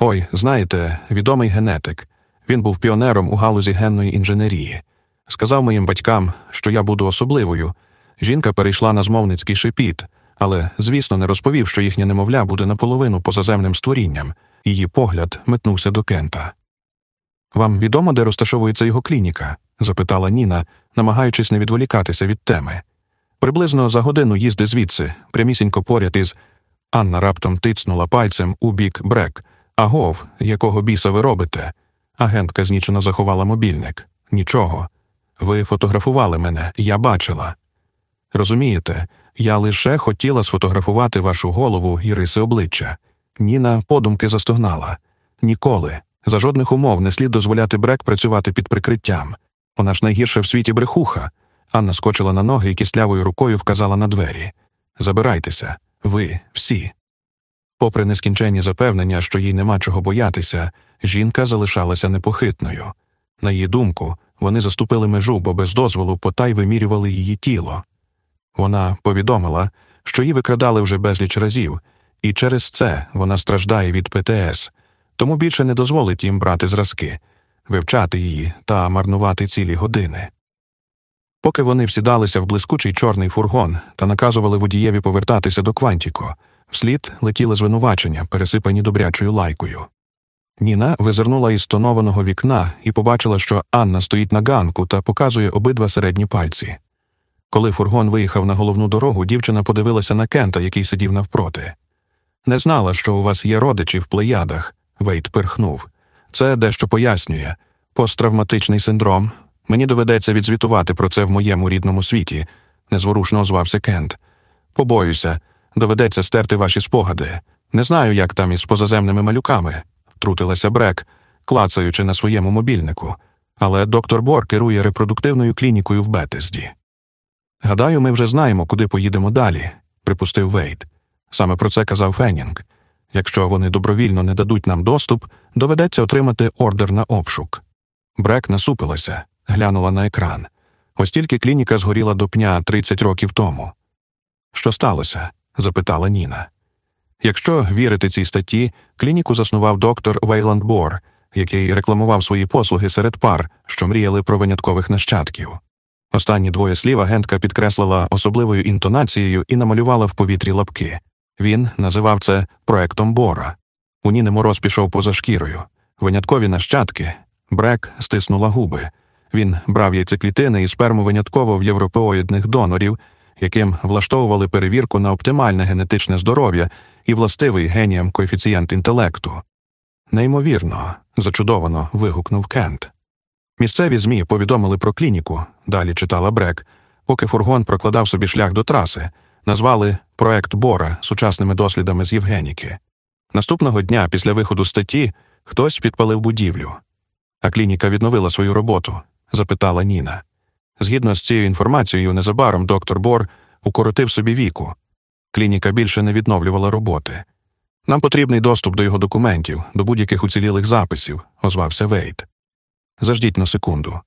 Ой, знаєте, відомий генетик. Він був піонером у галузі генної інженерії. Сказав моїм батькам, що я буду особливою. Жінка перейшла на змовницький шепіт, але, звісно, не розповів, що їхнє немовля буде наполовину позаземним створінням. Її погляд метнувся до Кента. Вам відомо, де розташовується його клініка? запитала Ніна, намагаючись не відволікатися від теми. Приблизно за годину їзди звідси, прямісінько поряд із. Анна раптом тицнула пальцем у бік брек. Агов, якого біса ви робите? Агентка знічено заховала мобільник. Нічого. Ви фотографували мене, я бачила. Розумієте, я лише хотіла сфотографувати вашу голову і риси обличчя. Ніна подумки застогнала. Ніколи, за жодних умов не слід дозволяти Брек працювати під прикриттям. Вона ж найгірша в світі брехуха. Анна скочила на ноги і кислявою рукою вказала на двері. Забирайтеся, ви всі. Попри нескінченні запевнення, що їй нема чого боятися, жінка залишалася непохитною. На її думку, вони заступили межу, бо без дозволу потай вимірювали її тіло. Вона повідомила, що її викрадали вже безліч разів, і через це вона страждає від ПТСР, тому більше не дозволить їм брати зразки, вивчати її та марнувати цілі години. Поки вони всідалися в блискучий чорний фургон та наказували водієві повертатися до Квантіко, вслід летіли звинувачення, пересипані добрячою лайкою. Ніна визирнула із тонованого вікна і побачила, що Анна стоїть на ганку та показує обидва середні пальці. Коли фургон виїхав на головну дорогу, дівчина подивилася на Кента, який сидів навпроти. Не знала, що у вас є родичі в плеядах, Вейт пирхнув. Це дещо пояснює посттравматичний синдром. Мені доведеться відзвітувати про це в моєму рідному світі, незворушно озвався Кент. Побоюся, доведеться стерти ваші спогади. Не знаю, як там із позаземними малюками, втрутилася Брек, клацаючи на своєму мобільнику, але доктор Бор керує репродуктивною клінікою в Бетезді. Гадаю, ми вже знаємо, куди поїдемо далі, припустив Вейд. Саме про це казав Феннінг. Якщо вони добровільно не дадуть нам доступ, доведеться отримати ордер на обшук. Брек насупилася, глянула на екран. Ось тільки клініка згоріла до пня 30 років тому. Що сталося? запитала Ніна. Якщо вірити цій статті, клініку заснував доктор Вейланд Бор, який рекламував свої послуги серед пар, що мріяли про виняткових нащадків. Останні двоє слів агентка підкреслила особливою інтонацією і намалювала в повітрі лапки. Він називав це проектом Бора. У Ніни мороз пішов поза шкірою. Виняткові нащадки. Брек стиснула губи. Він брав яйцеклітини і сперму винятково в європеоїдних донорів, яким влаштовували перевірку на оптимальне генетичне здоров'я і властивий геніям коефіцієнт інтелекту. Неймовірно, зачудовано вигукнув Кент. Місцеві ЗМІ повідомили про клініку, далі читала Брек, поки фургон прокладав собі шлях до траси, назвали проект Бора сучасними дослідами з Євгеніки. Наступного дня, після виходу статті, хтось підпалив будівлю. А клініка відновила свою роботу? запитала Ніна. Згідно з цією інформацією, незабаром доктор Бор укоротив собі віку. Клініка більше не відновлювала роботи. Нам потрібний доступ до його документів, до будь-яких уцілілих записів, озвався Вейт. Заждіть на секунду.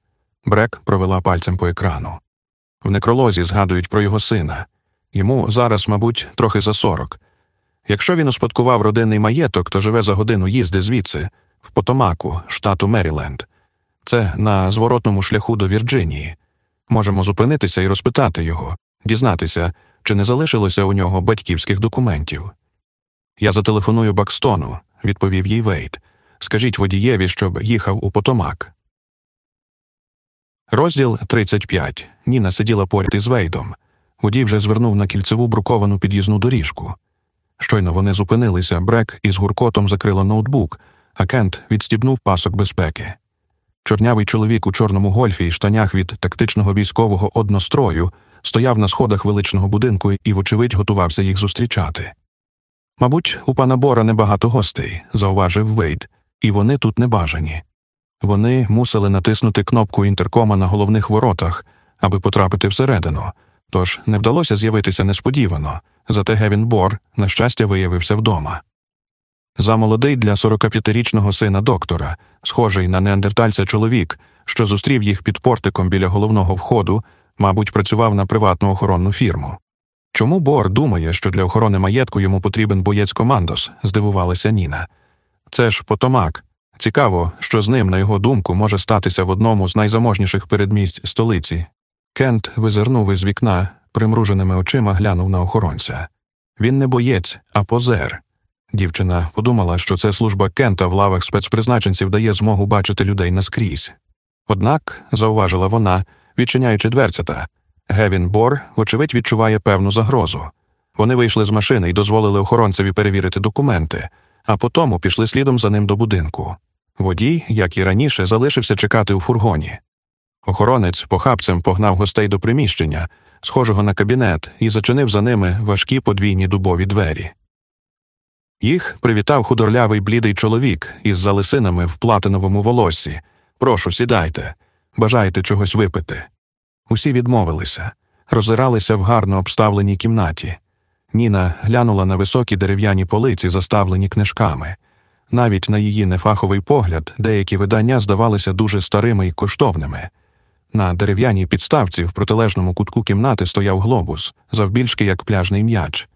Брек провела пальцем по екрану. В некролозі згадують про його сина. Йому зараз, мабуть, трохи за сорок. Якщо він успадкував родинний маєток, то живе за годину їзди звідси, в Потомаку, штату Меріленд. Це на зворотному шляху до Вірджинії. Можемо зупинитися і розпитати його, дізнатися, чи не залишилося у нього батьківських документів. Я зателефоную Бакстону, відповів їй Вейт. Скажіть водієві, щоб їхав у Потомак. Розділ 35. Ніна сиділа поряд із Вейдом. Водій вже звернув на кільцеву бруковану під'їзну доріжку. Щойно вони зупинилися, Брек із гуркотом закрила ноутбук, а Кент відстібнув пасок безпеки. Чорнявий чоловік у чорному гольфі і штанях від тактичного військового однострою стояв на сходах величного будинку і, вочевидь, готувався їх зустрічати. Мабуть, у пана Бора небагато гостей, зауважив Вейд, і вони тут не бажані. Вони мусили натиснути кнопку інтеркома на головних воротах, аби потрапити всередину, тож не вдалося з'явитися несподівано, зате Гевін Бор, на щастя, виявився вдома. Замолодий для 45-річного сина доктора, схожий на неандертальця чоловік, що зустрів їх під портиком біля головного входу, мабуть, працював на приватну охоронну фірму. Чому Бор думає, що для охорони маєтку йому потрібен боєць командос? здивувалася Ніна. Це ж Потомак. Цікаво, що з ним, на його думку, може статися в одному з найзаможніших передмість столиці. Кент визирнув із вікна, примруженими очима глянув на охоронця. Він не боєць, а позер. Дівчина подумала, що це служба Кента в лавах спецпризначенців дає змогу бачити людей наскрізь. Однак, зауважила вона, відчиняючи дверцята, Гевін Бор, вочевидь, відчуває певну загрозу. Вони вийшли з машини і дозволили охоронцеві перевірити документи, а потому пішли слідом за ним до будинку. Водій, як і раніше, залишився чекати у фургоні. Охоронець похапцем погнав гостей до приміщення, схожого на кабінет, і зачинив за ними важкі подвійні дубові двері. Їх привітав худорлявий блідий чоловік із залисинами в платиновому волоссі. Прошу, сідайте, бажаєте чогось випити. Усі відмовилися, роззиралися в гарно обставленій кімнаті. Ніна глянула на високі дерев'яні полиці, заставлені книжками. Навіть на її нефаховий погляд деякі видання здавалися дуже старими і коштовними. На дерев'яній підставці в протилежному кутку кімнати стояв глобус, завбільшки як пляжний м'яч.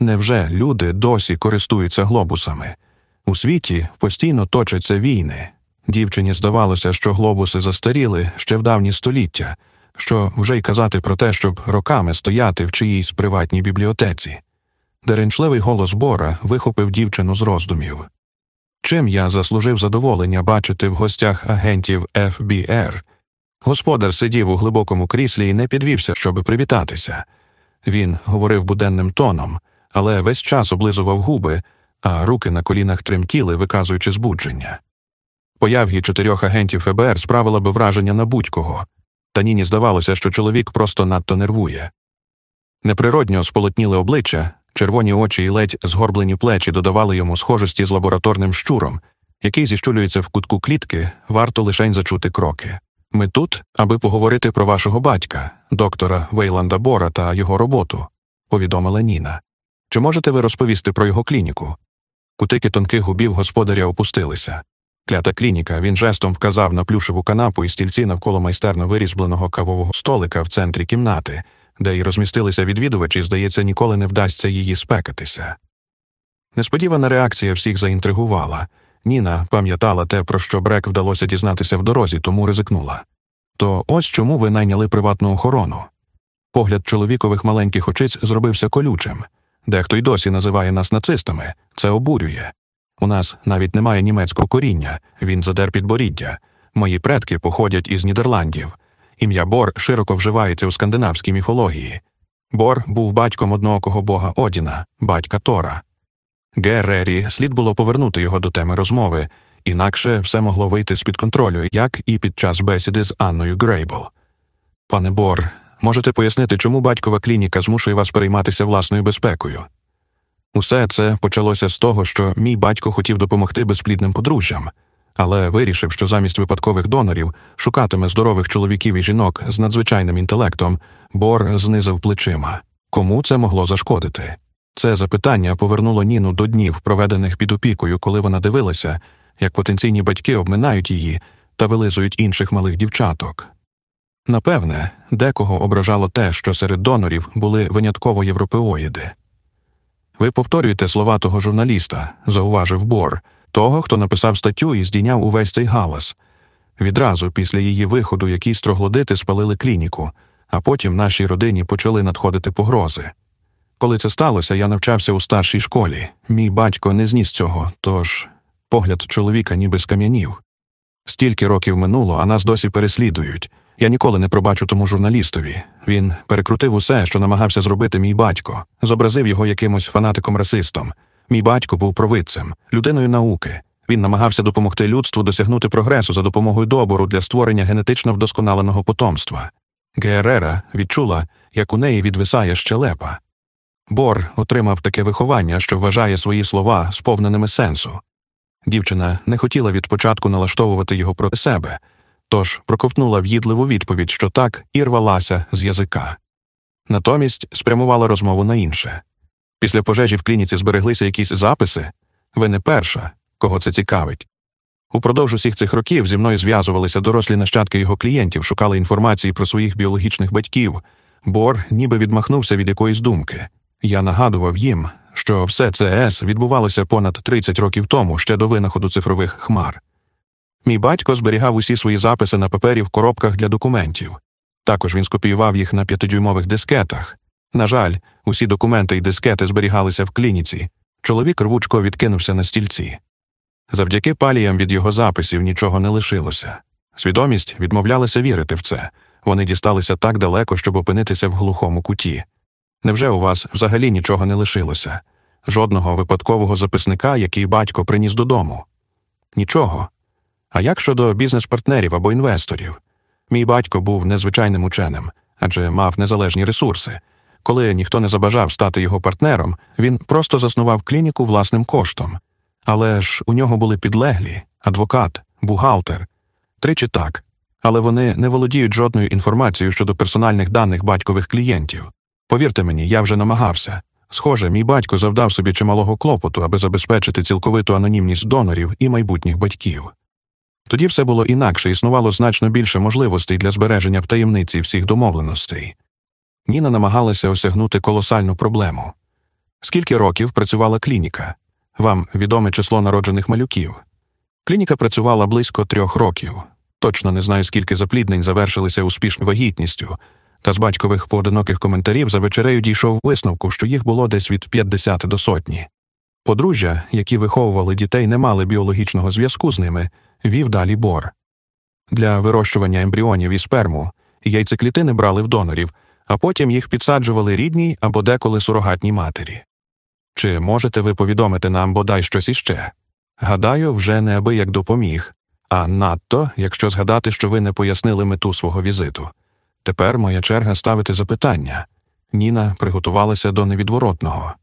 Невже люди досі користуються глобусами? У світі постійно точаться війни. Дівчині здавалося, що глобуси застаріли ще в давні століття, що вже й казати про те, щоб роками стояти в чиїсь приватній бібліотеці. Деренчливий голос Бора вихопив дівчину з роздумів. Чим я заслужив задоволення бачити в гостях агентів ФБР? Господар сидів у глибокому кріслі і не підвівся, щоб привітатися. Він говорив буденним тоном, але весь час облизував губи, а руки на колінах тремтіли, виказуючи збудження. Появгі чотирьох агентів ФБР справила би враження на будь-кого, та ніні здавалося, що чоловік просто надто нервує. Неприродньо сполотніли обличчя, червоні очі і ледь згорблені плечі додавали йому схожості з лабораторним щуром, який зіщулюється в кутку клітки, варто лишень зачути кроки. Ми тут, аби поговорити про вашого батька, доктора Вейланда Бора та його роботу, повідомила Ніна. Чи можете ви розповісти про його клініку? Кутики тонких губів господаря опустилися. Клята клініка, він жестом вказав на плюшеву канапу і стільці навколо майстерно вирізбленого кавового столика в центрі кімнати, де й розмістилися відвідувачі, здається, ніколи не вдасться її спекатися. Несподівана реакція всіх заінтригувала. Ніна пам'ятала те, про що Брек вдалося дізнатися в дорозі, тому ризикнула. То ось чому ви найняли приватну охорону. Погляд чоловікових маленьких очиць зробився колючим. Дехто й досі називає нас нацистами, це обурює. У нас навіть немає німецького коріння, він задер підборіддя. Мої предки походять із Нідерландів. Ім'я Бор широко вживається у скандинавській міфології. Бор був батьком одноокого бога Одіна, батька Тора. Геррері слід було повернути його до теми розмови, інакше все могло вийти з під контролю, як і під час бесіди з Анною Грейбл. Пане Бор, можете пояснити, чому батькова клініка змушує вас перейматися власною безпекою? Усе це почалося з того, що мій батько хотів допомогти безплідним подружжям, але вирішив, що замість випадкових донорів шукатиме здорових чоловіків і жінок з надзвичайним інтелектом, Бор знизив плечима. Кому це могло зашкодити? Це запитання повернуло Ніну до днів, проведених під опікою, коли вона дивилася, як потенційні батьки обминають її та вилизують інших малих дівчаток. Напевне, декого ображало те, що серед донорів були винятково європеоїди. Ви повторюєте слова того журналіста, зауважив Бор, того, хто написав статтю і здійняв увесь цей галас. Відразу після її виходу якісь троглодити спалили клініку, а потім нашій родині почали надходити погрози. Коли це сталося, я навчався у старшій школі. Мій батько не зніс цього, тож погляд чоловіка ніби скам'янів. Стільки років минуло, а нас досі переслідують. Я ніколи не пробачу тому журналістові. Він перекрутив усе, що намагався зробити мій батько, зобразив його якимось фанатиком-расистом. Мій батько був провидцем, людиною науки. Він намагався допомогти людству досягнути прогресу за допомогою добору для створення генетично вдосконаленого потомства. Герера відчула, як у неї відвисає щелепа. Бор отримав таке виховання, що вважає свої слова сповненими сенсу. Дівчина не хотіла від початку налаштовувати його проти себе, тож проковтнула в'їдливу відповідь, що так і рвалася з язика. Натомість спрямувала розмову на інше. Після пожежі в клініці збереглися якісь записи ви не перша, кого це цікавить. Упродовж усіх цих років зі мною зв'язувалися дорослі нащадки його клієнтів, шукали інформації про своїх біологічних батьків. Бор ніби відмахнувся від якоїсь думки. Я нагадував їм, що все ЦС відбувалося понад 30 років тому, ще до винаходу цифрових хмар. Мій батько зберігав усі свої записи на папері в коробках для документів. Також він скопіював їх на п'ятидюймових дискетах. На жаль, усі документи і дискети зберігалися в клініці. Чоловік рвучко відкинувся на стільці. Завдяки паліям від його записів нічого не лишилося. Свідомість відмовлялася вірити в це. Вони дісталися так далеко, щоб опинитися в глухому куті. Невже у вас взагалі нічого не лишилося? Жодного випадкового записника, який батько приніс додому? Нічого. А як щодо бізнес-партнерів або інвесторів? Мій батько був незвичайним ученим, адже мав незалежні ресурси. Коли ніхто не забажав стати його партнером, він просто заснував клініку власним коштом. Але ж у нього були підлеглі, адвокат, бухгалтер. Тричі так. Але вони не володіють жодною інформацією щодо персональних даних батькових клієнтів. Повірте мені, я вже намагався. Схоже, мій батько завдав собі чималого клопоту, аби забезпечити цілковиту анонімність донорів і майбутніх батьків. Тоді все було інакше, існувало значно більше можливостей для збереження в таємниці всіх домовленостей. Ніна намагалася осягнути колосальну проблему. Скільки років працювала клініка? Вам відоме число народжених малюків. Клініка працювала близько трьох років. Точно не знаю, скільки запліднень завершилися успішною вагітністю, та з батькових поодиноких коментарів за вечерею дійшов висновку, що їх було десь від 50 до сотні. Подружжя, які виховували дітей, не мали біологічного зв'язку з ними, вів далі бор. Для вирощування ембріонів і сперму яйцеклітини брали в донорів, а потім їх підсаджували рідній або деколи сурогатній матері. Чи можете ви повідомити нам бодай щось іще? Гадаю, вже неабияк допоміг, а надто, якщо згадати, що ви не пояснили мету свого візиту. Тепер моя черга ставити запитання. Ніна приготувалася до невідворотного.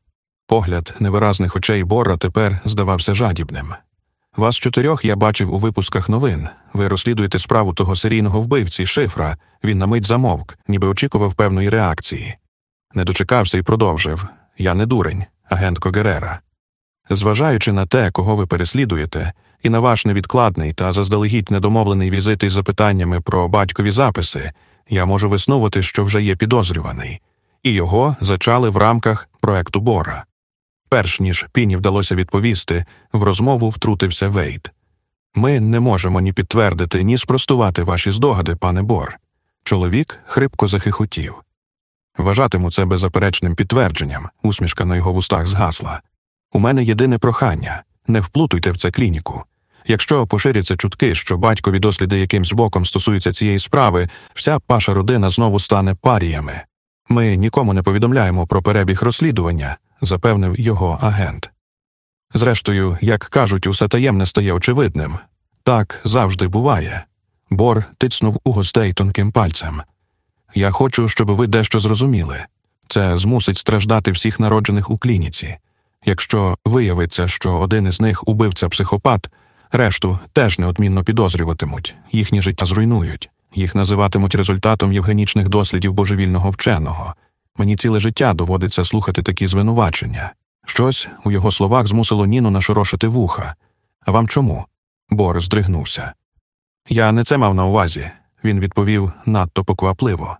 Погляд невиразних очей Бора тепер здавався жадібним. Вас чотирьох я бачив у випусках новин. Ви розслідуєте справу того серійного вбивці, шифра. Він на мить замовк, ніби очікував певної реакції. Не дочекався і продовжив Я не дурень, агент Когерера. Зважаючи на те, кого ви переслідуєте, і на ваш невідкладний та заздалегідь недомовлений візит із запитаннями про батькові записи, я можу виснувати, що вже є підозрюваний, і його зачали в рамках проекту Бора. Перш ніж Піні вдалося відповісти, в розмову втрутився Вейт. Ми не можемо ні підтвердити, ні спростувати ваші здогади, пане Бор. Чоловік хрипко захихотів. Вважатиму це беззаперечним підтвердженням, усмішка на його вустах згасла. У мене єдине прохання не вплутуйте в це клініку. Якщо поширяться чутки, що батькові досліди якимсь боком стосуються цієї справи, вся паша родина знову стане паріями. Ми нікому не повідомляємо про перебіг розслідування, запевнив його агент. Зрештою, як кажуть, усе таємне стає очевидним. Так завжди буває. Бор тицнув у гостей тонким пальцем. Я хочу, щоб ви дещо зрозуміли це змусить страждати всіх народжених у клініці. Якщо виявиться, що один із них убивця психопат, решту теж неодмінно підозрюватимуть, їхнє життя зруйнують, їх називатимуть результатом євгенічних дослідів божевільного вченого. Мені ціле життя доводиться слухати такі звинувачення. Щось у його словах змусило Ніну нашорошити вуха. А вам чому? Бор здригнувся. Я не це мав на увазі, він відповів надто поквапливо.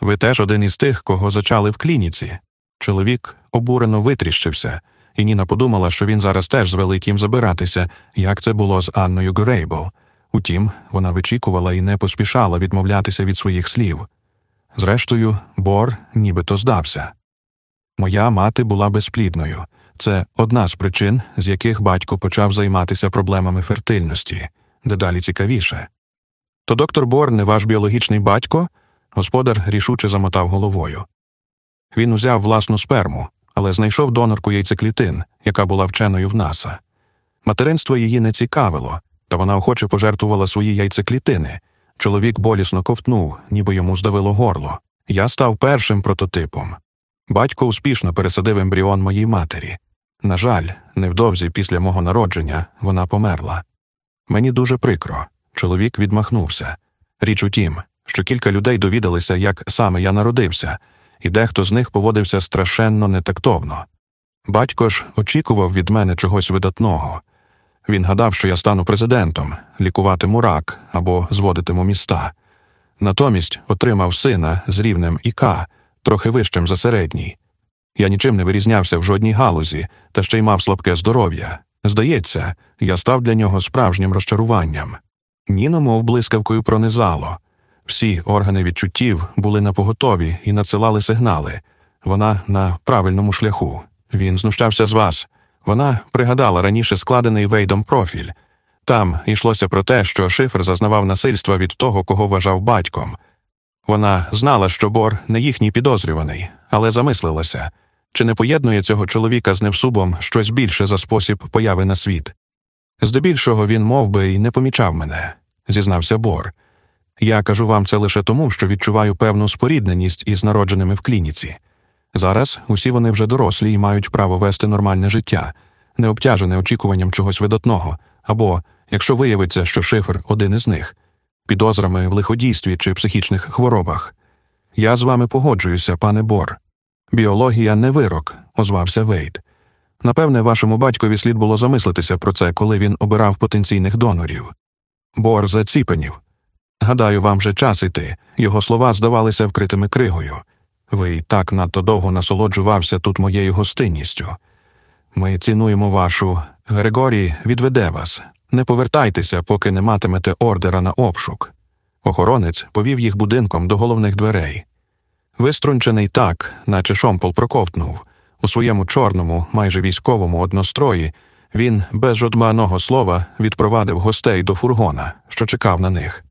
Ви теж один із тих, кого зачали в клініці. Чоловік обурено витріщився, і Ніна подумала, що він зараз теж звелить їм забиратися, як це було з Анною Грейбл. Утім, вона вичікувала і не поспішала відмовлятися від своїх слів. Зрештою, Бор нібито здався. Моя мати була безплідною. Це одна з причин, з яких батько почав займатися проблемами фертильності, дедалі цікавіше. То доктор Бор не ваш біологічний батько? Господар рішуче замотав головою. Він узяв власну сперму, але знайшов донорку яйцеклітин, яка була вченою в НАСА. Материнство її не цікавило, та вона охоче пожертвувала свої яйцеклітини. Чоловік болісно ковтнув, ніби йому здавило горло. Я став першим прототипом. Батько успішно пересадив ембріон моїй матері. На жаль, невдовзі після мого народження вона померла. Мені дуже прикро. Чоловік відмахнувся. Річ у тім, що кілька людей довідалися, як саме я народився, і дехто з них поводився страшенно нетактовно. Батько ж очікував від мене чогось видатного. Він гадав, що я стану президентом, лікуватиму рак або зводитиму міста. Натомість отримав сина з рівнем ІК, трохи вищим за середній. Я нічим не вирізнявся в жодній галузі, та ще й мав слабке здоров'я. Здається, я став для нього справжнім розчаруванням. Ніно, мов блискавкою пронизало. Всі органи відчуттів були напоготові і надсилали сигнали. Вона на правильному шляху. Він знущався з вас. Вона пригадала раніше складений Вейдом профіль. Там йшлося про те, що шифр зазнавав насильства від того, кого вважав батьком. Вона знала, що Бор не їхній підозрюваний, але замислилася чи не поєднує цього чоловіка з невсубом щось більше за спосіб появи на світ. Здебільшого він мов би, й не помічав мене, зізнався Бор. Я кажу вам це лише тому, що відчуваю певну спорідненість із народженими в клініці. Зараз усі вони вже дорослі і мають право вести нормальне життя, не обтяжене очікуванням чогось видатного, або, якщо виявиться, що шифр один із них, підозрами в лиходійстві чи психічних хворобах. Я з вами погоджуюся, пане Бор. Біологія не вирок, озвався Вейт. Напевне, вашому батькові слід було замислитися про це, коли він обирав потенційних донорів. Бор заціпенів. Гадаю, вам вже час іти. Його слова здавалися вкритими кригою. Ви і так надто довго насолоджувався тут моєю гостинністю. Ми цінуємо вашу. Григорій відведе вас. Не повертайтеся, поки не матимете ордера на обшук. Охоронець повів їх будинком до головних дверей. Виструнчений так, наче шомпол проковтнув. У своєму чорному, майже військовому однострої він без жодного слова відпровадив гостей до фургона, що чекав на них.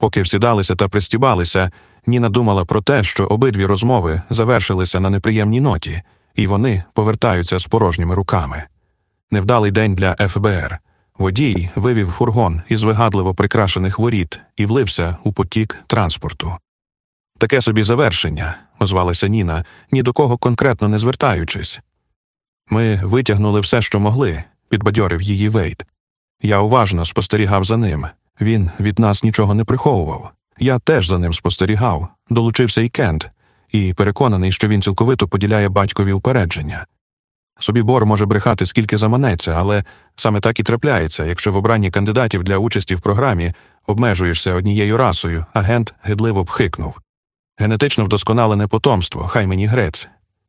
Поки всідалися та пристібалися, Ніна думала про те, що обидві розмови завершилися на неприємній ноті, і вони повертаються з порожніми руками. Невдалий день для ФБР. Водій вивів фургон із вигадливо прикрашених воріт і влився у потік транспорту. Таке собі завершення, озвалася Ніна, ні до кого конкретно не звертаючись. Ми витягнули все, що могли, підбадьорив її Вейт. Я уважно спостерігав за ним. Він від нас нічого не приховував. Я теж за ним спостерігав, долучився і Кент, і переконаний, що він цілковито поділяє батькові упередження. Собі Бор може брехати скільки заманеться, але саме так і трапляється, якщо в обранні кандидатів для участі в програмі обмежуєшся однією расою, агент гидливо бхикнув. Генетично вдосконалене потомство, хай мені грець.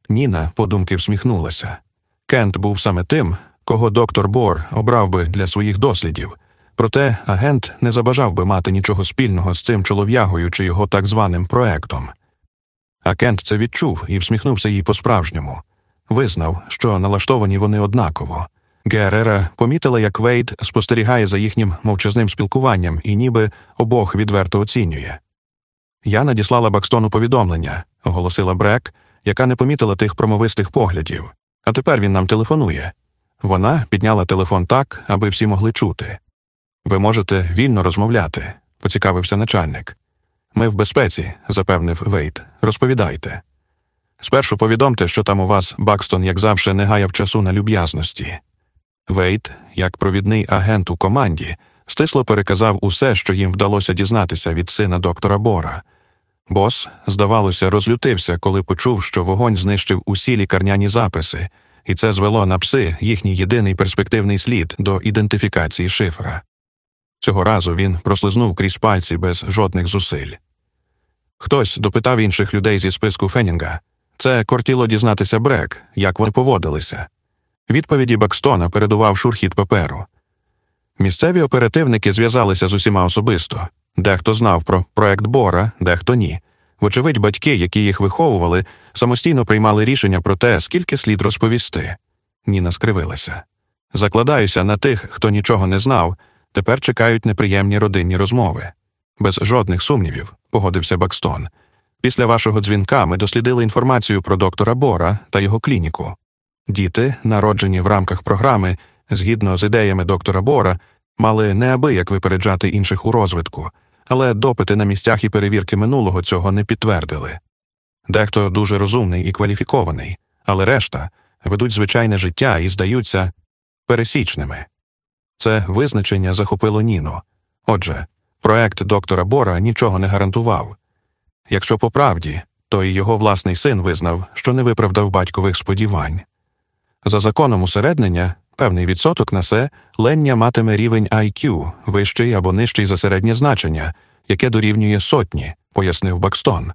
Ніна, подумки, всміхнулася. Кент був саме тим, кого доктор Бор обрав би для своїх дослідів. Проте агент не забажав би мати нічого спільного з цим чолов'ягою чи його так званим проектом. А Кент це відчув і всміхнувся їй по-справжньому. Визнав, що налаштовані вони однаково. Герера помітила, як Вейд спостерігає за їхнім мовчазним спілкуванням і ніби обох відверто оцінює. Я надіслала Бакстону повідомлення, оголосила Брек, яка не помітила тих промовистих поглядів. А тепер він нам телефонує. Вона підняла телефон так, аби всі могли чути. Ви можете вільно розмовляти, поцікавився начальник. Ми в безпеці, запевнив Вейт. Розповідайте. Спершу повідомте, що там у вас Бакстон, як завжди, не гаяв часу на люб'язності. Вейт, як провідний агент у команді, стисло переказав усе, що їм вдалося дізнатися від сина доктора Бора. Бос, здавалося, розлютився, коли почув, що вогонь знищив усі лікарняні записи, і це звело на пси їхній єдиний перспективний слід до ідентифікації шифра. Цього разу він прослизнув крізь пальці без жодних зусиль. Хтось допитав інших людей зі списку Фенінга. Це кортіло дізнатися Брек, як вони поводилися. Відповіді Бакстона передував шурхіт паперу. Місцеві оперативники зв'язалися з усіма особисто. Дехто знав про проект Бора, дехто ні. Вочевидь, батьки, які їх виховували, самостійно приймали рішення про те, скільки слід розповісти. Ніна скривилася. Закладаюся на тих, хто нічого не знав, тепер чекають неприємні родинні розмови. Без жодних сумнівів, погодився Бакстон. Після вашого дзвінка ми дослідили інформацію про доктора Бора та його клініку. Діти, народжені в рамках програми, згідно з ідеями доктора Бора, мали неабияк випереджати інших у розвитку, але допити на місцях і перевірки минулого цього не підтвердили. Дехто дуже розумний і кваліфікований, але решта ведуть звичайне життя і здаються пересічними. Це визначення захопило Ніну. Отже, проект доктора Бора нічого не гарантував. Якщо по правді, то і його власний син визнав, що не виправдав батькових сподівань. За законом усереднення, певний відсоток на це лення матиме рівень IQ, вищий або нижчий за середнє значення, яке дорівнює сотні, пояснив Бакстон.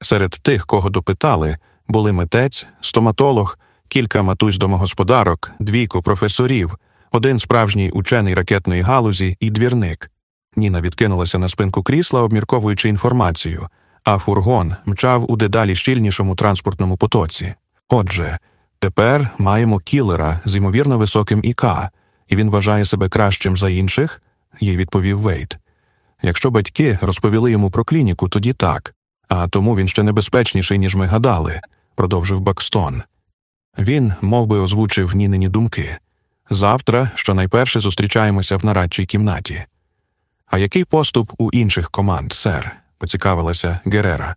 Серед тих, кого допитали, були митець, стоматолог, кілька матусь домогосподарок, двійко професорів, один справжній учений ракетної галузі і двірник. Ніна відкинулася на спинку крісла, обмірковуючи інформацію, а фургон мчав у дедалі щільнішому транспортному потоці. Отже, тепер маємо кілера з ймовірно високим ІК, і він вважає себе кращим за інших, їй відповів Вейт. Якщо батьки розповіли йому про клініку, тоді так, а тому він ще небезпечніший, ніж ми гадали, продовжив Бакстон. Він мов би, озвучив Нінині думки. Завтра, щонайперше, зустрічаємося в нарадчій кімнаті. А який поступ у інших команд, сер? поцікавилася Герера.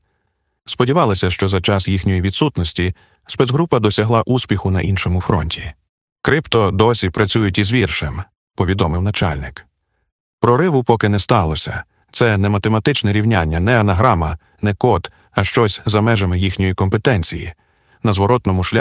Сподівалася, що за час їхньої відсутності спецгрупа досягла успіху на іншому фронті. Крипто досі працюють із віршем, повідомив начальник. Прориву поки не сталося. Це не математичне рівняння, не анаграма, не код, а щось за межами їхньої компетенції. На зворотному шляху